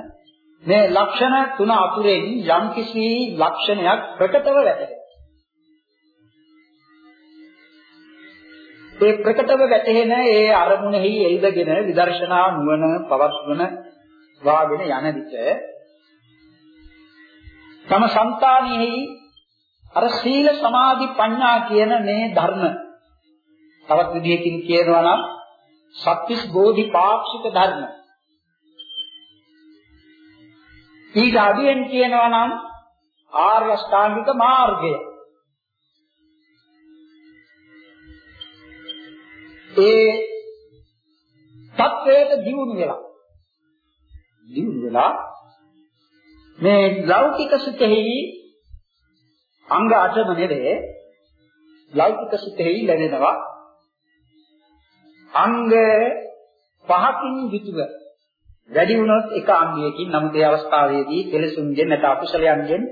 මේ ලක්ෂණ තුන අතුරෙන් යම්කිසි ලක්ෂණයක් ප්‍රකටව වැටහෙනවා. ඒ ප්‍රකටව වැටහෙන ඒ අරමුණෙහි එල්බගෙන විදර්ශනා නුවණ පවත්වන වාගෙන යන විට තම సంతානෙහි අර සීල සමාධි ප්‍රඥා කියන මේ ධර්ම තවත් විදිහකින් කියනවා නම් සත්‍විස් බෝධිපාක්ෂික ධර්ම. ඊට අදින් කියනවා නම් ආර්ය ශ්‍රාන්තික මාර්ගය. ඒ තත්වයට දියුණු වෙලා. දියුණු වෙලා මේ ලෞකික සුඛෙහි අංග 8ම නෙවේ. ලෞකික සුඛෙහි ලැබෙනවා අංග පහකින් යුතුව වැඩි වුණොත් එක අංගයකින්. නමුත් ඒ අවස්ථාවේදී කෙලසුන්ගෙන් නැත අකුසලයන්ගෙන්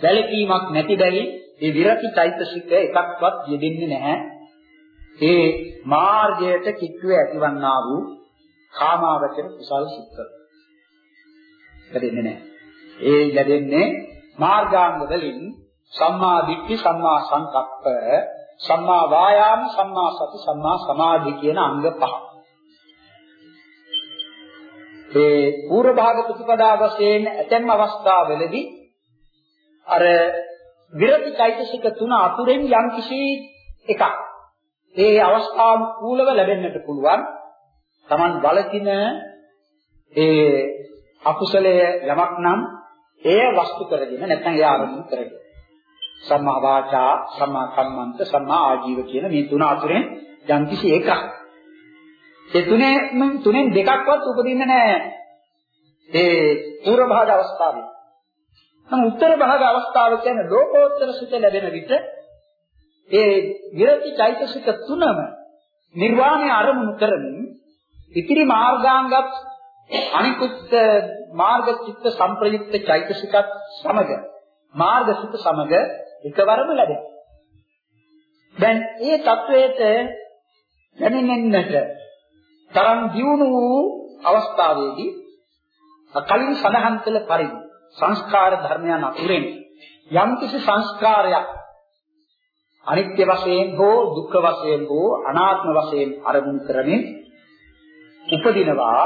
වැළකීමක් නැති බැරි ඒ විරති චෛතසික එකක්වත් යෙදෙන්නේ නැහැ. ඒ මාර්ගයට කිට්ටුව ඇතිවන්නා වූ කාමාවචර කුසල් සිත්. ලැබෙන්නේ නැහැ. ඒ ලැබෙන්නේ මාර්ගාංග වලින් සම්මා දිට්ඨි සම්මා සංකප්ප සම්මා වායාම සම්මා සති සම්මා සමාධි කියන අංග පහ. ඒ පූර්ව භාග ප්‍රතිපදා වශයෙන් ඇතැම් අවස්ථාවලදී අර විරති চৈতසික තුන අතුරෙන් යම් කිසි එකක් ඒ අවස්ථානුකූලව ලැබෙන්නට පුළුවන්. Taman බලකින ඒ අකුසලය යමක් නම් එය වස්තු කරගෙන නැත්නම් එය ආරම්භ කරගෙන. සම්මා වාචා සම්මා කම්මන්ත සම්මා ආජීව කියන මේ තුන අතුරෙන් යම් කිසි එකක්. ඒ තුනේ තුනෙන් දෙකක්වත් උපදින්නේ නැහැ ඒ පූර්ව භාග අවස්ථාවේ. නම් උත්තර භාග අවස්ථාව කියන්නේ ලෝකෝත්තර සුත ලැබෙන විට ඒ විරති චෛතසික තුනම නිර්වාණය අරමුණු කරමින් ඉතිරි මාර්ගාංගත් අනිකුත් මාර්ග චිත්ත සංප්‍රයුක්ත චෛතසිකත් සමග මාර්ග සිත සමග එකවරම ලැබෙන. දැන් ඒ தത്വයට දැනෙන්නට තරම් දියුණු අවස්ථාවේදී කලින් සඳහන් කළ පරිදි සංස්කාර ධර්මයන් අතුරෙන් යම්කිසි සංස්කාරයක් අනිත්‍ය වශයෙන් හෝ දුක්ඛ වශයෙන් හෝ අනාත්ම වශයෙන් අරමුණු කරමින් උපදිනවා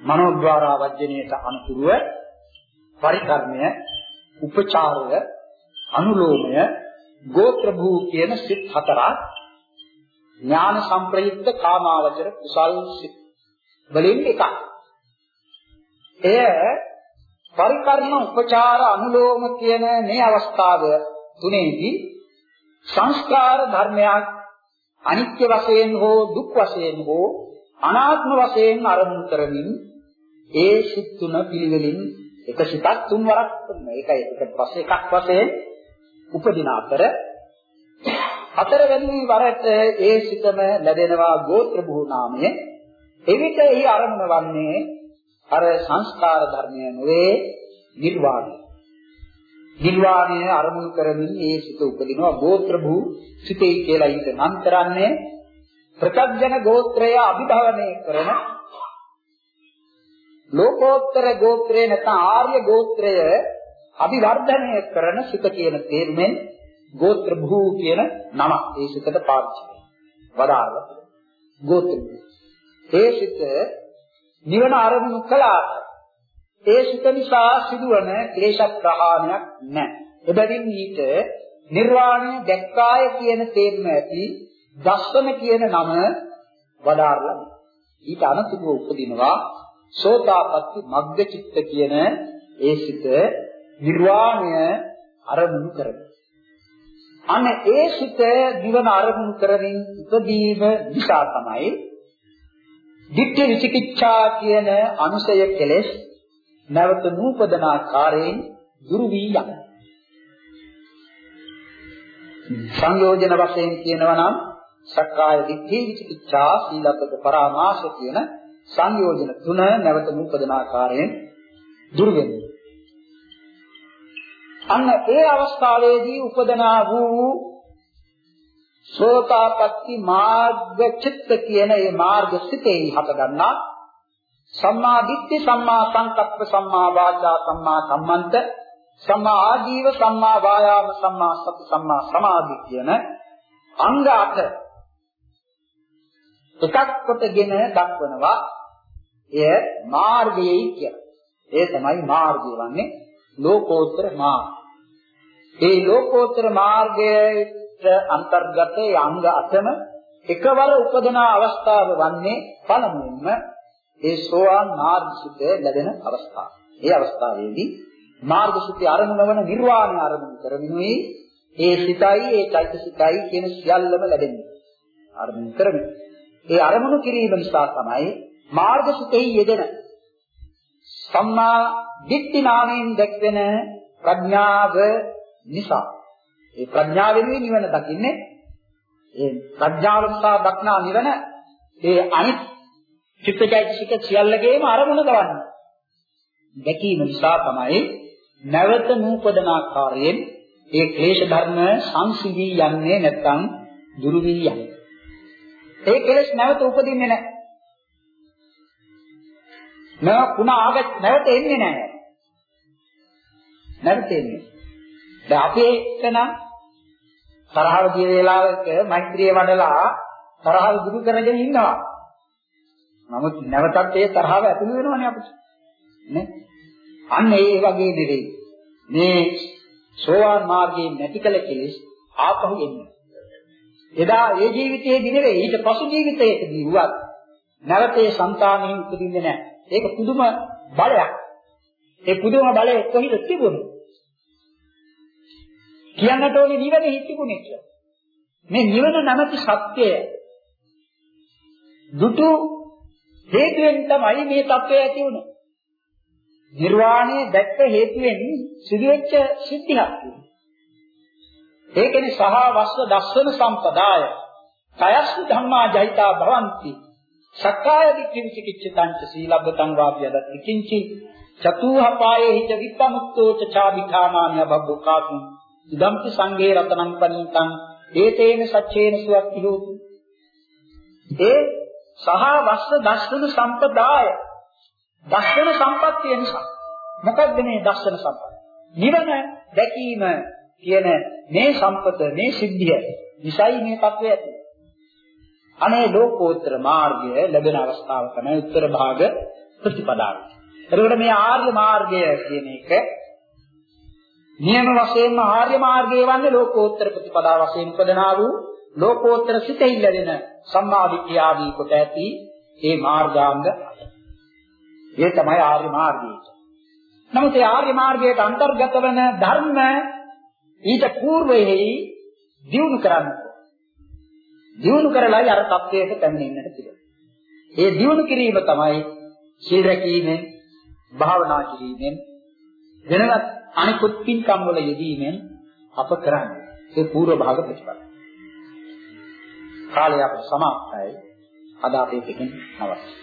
මනෝද්වාරා වජ්ජනීයට අනුතුරුව පරිකර්මය උපචාරය අනුලෝමය ගෝත්‍ර භූ කියන සිත් හතරක් ඥාන සංප්‍රයුක්ත කාමාවචර කුසල් සිත් වලින් එකක්. එය පරිකර්ම උපචාර අනුලෝම කියන මේ අවස්ථාව තුනේදී සංස්කාර ධර්මයක් අනිත්‍ය වශයෙන් හෝ දුක් වශයෙන් හෝ අනාත්ම වශයෙන් අරමුණු කරමින් ඒ සිත් තුන පිළිවෙලින් එක සිතක් තුන් වරක් කරනවා. ඒකයි එකට පස්සේ එකක් වශයෙන් උපදින අතර හතරවෙනි වරට ඒ සිතම ලැබෙනවා ගෝත්‍ර භූ නාමය. එවිට එහි අරමුණ වන්නේ අර සංස්කාර ධර්මය නෙවේ නිර්වාණය. නිර්වාණය අරමුණු කරමින් ඒ සිත උපදිනවා ගෝත්‍ර භූ සිතේ කියලා ඊට නම් කරන්නේ ප්‍රත්‍යජන ගෝත්‍රය අභිභවනය කරන ලෝකෝත්තර ගෝත්‍රය නැත්නම් ආර්ය ගෝත්‍රය අභිවර්ධනය කරන සිත කියන තේරුමෙන් ගෝත්‍ර භූ කියන නම ඒ සිතට පාවිච්චි කරනවා. වදාරලා ගෝත්‍ර ඒ සිත නිවන අරමුණු කළාට ඒ සිත නිසා සිදුවන ක්ලේශ ප්‍රහාණයක් නැහැ. එබැවින් ඊට නිර්වාණය දැක්කාය කියන තේරුම ඇති දස්සන කියන නම වදාරලා ඊට අනතුරුව උපදිනවා සෝතාපට්ටි මග්ගචිත්ත කියන ඒ සිත නිර්වාණය අරමුණු කරගන්න. අන්න ඒ සිත දිවන අරමුණු කරමින් ඉදීම නිසා තමයි ditthi විචිකිච්ඡා කියන අනුසය කෙලෙස් නැවත නූපදන ආකාරයෙන් දුරු වී යන. සංයෝජන වශයෙන් කියනවා නම් සක්කාය දිට්ඨි විචිකිච්ඡා සීලබ්බත පරාමාස කියන සංයෝජන තුන නැවත නූපදන ආකාරයෙන් දුරු වෙනවා. අන්න ඒ අවස්ථාවේදී උපදනා වූ සෝතාපට්ටි මාර්ග චිත්ත කියන මේ මාර්ග සිතේ හට ගන්නා සම්මා දිට්ඨි සම්මා සංකප්ප සම්මා වාචා සම්මා කම්මන්ත සම්මා ආජීව සම්මා වායාම සම්මා සති සම්මා සමාධි කියන අංග අට එකක් කොටගෙන දක්වනවා එය මාර්ගයයි කියලා. ඒ තමයි මාර්ගය වන්නේ ලෝකෝත්තර මාර්ගය. ඒ ලෝකෝත්තර මාර්ගයට අන්තර්ගත අංග අටම එකවර උපදන අවස්ථාව වන්නේ පළමුවෙන්ම ඒ සෝවාන් මාර්ගසිත ලැබෙන අවස්ථාව. ඒ අවස්ථාවේදී මාර්ගසිත අරමුණ වන නිර්වාණය අරමුණු කරමිනුයි ඒ සිතයි ඒ චෛතසිකයි කියන සියල්ලම ලැබෙන්නේ. අරමුණු කරමින්. ඒ අරමුණු කිරීම නිසා තමයි මාර්ගසිතෙහි යෙදෙන සම්මා දිට්ඨි නාමයෙන් දැක්වෙන ප්‍රඥාව නිසා ඒ ප්‍රඥාවෙනුයි නිවන දකින්නේ ඒ ප්‍රඥාව නිසා දක්නා නිවන ඒ අනිත් චිත්තචෛතසික සියල්ලගේම අරමුණ ගවන්නේ දැකීම නිසා තමයි නැවත නූපදන ආකාරයෙන් ඒ ක්ලේශ ධර්ම සංසිඳී යන්නේ නැත්නම් දුරු වී යන්නේ. ඒ කෙලෙස් නැවත උපදින්නේ නැහැ. නෑ පුනා ආගත් නැවත එන්නේ නැහැ. නැවත එන්නේ. දැන් අපේ එතන තරහව ගිය වෙලාවක මෛත්‍රිය වඩලා තරහව දුරු කරගෙන ඉන්නවා. නමුත් නැවතත් ඒ තරහව ඇතුළු වෙනවනේ අපිට. නේ? අන්න ඒ වගේ නෙවෙයි. මේ සෝවාන් මාර්ගයේ නැති කල කෙලෙස් ආපහු එන්නේ. එදා ඒ ජීවිතයේදී නෙවෙයි ඊට පසු ජීවිතයකදී වුවත් නැවතේ సంతානෙ උපදින්නේ නැහැ. ඒක පුදුම බලයක්. ඒ පුදුම බලය කොහෙද තිබුණේ? කියන්නට ඕනේ නිවනේ හිටිකුනේ කියලා. මේ නිවන නැමැති සත්‍යය දුටු හේතුවෙන් තමයි මේ தත්වය ඇති වුනේ. නිර්වාණය දැක්ක හේතුවෙන් සිදුවෙච්ච සිද්ධියක්. ඒකනේ සහ වස්ව දස්සන සම්පදාය. කයස්සු ධම්මා ජහිතා භවಂತಿ. සක්කාය දිට්ඨි විචිකිච්ඡතං සීලබ්බතං වාපියදත් කිංචි චතුහපායේ හිත විප්පමුක්තෝ ච චාවිඛානාන්‍ය බබ්බකාතු ඉදම්පි සංඝේ රතනං පනීතං ඒතේන සච්චේන සුවක්ති හෝති ඒ සහ වස්ස දස්සන සම්පදාය. දස්සන සම්පත්තිය නිසා. මොකක්ද මේ දස්සන සම්පත්තිය නිවන දැකීම කියන මේ සම්පත මේ සිද්ධිය නිසයි මේ තත්වය ඇති අනේ ලෝකෝත්තර මාර්ගය ලැබෙන අවස්ථාව තමයි උත්තර භාග ප්‍රතිපදාව. එතකොට මේ ආර්ය මාර්ගය කියන එක නියම වශයෙන්ම ආර්ය මාර්ගය වන්නේ ලෝකෝත්තර ප්‍රතිපදාව වශයෙන් උපදනා වූ ලෝකෝත්තර සිතෙහිල්ල වෙන සම්මාදිට්ඨිය ආදී කොට ඇති ඒ මාර්ගාංග ඒ තමයි ආර්ය මාර්ගය. නමුත් ඒ ආර්ය මාර්ගයට අන්තර්ගත වන ධර්ම ඊට పూర్වයේ දියුණු කරන්න. දියුණු කරලායි අර தත්වයට පැමිණෙන්නට පුළුවන්. ඒ දියුණු කිරීම තමයි සීල රැකීමෙන්, භාවනා කිරීමෙන්, වෙනත් අනිකුත් පින්කම් වල යෙදීමෙන් අප කරන්නේ. ඒ పూర్ව භාග ප්‍රතිපදාව. කාලය අපට සමාප්තයි. අද අපේ පිටින් අවශ්‍යයි.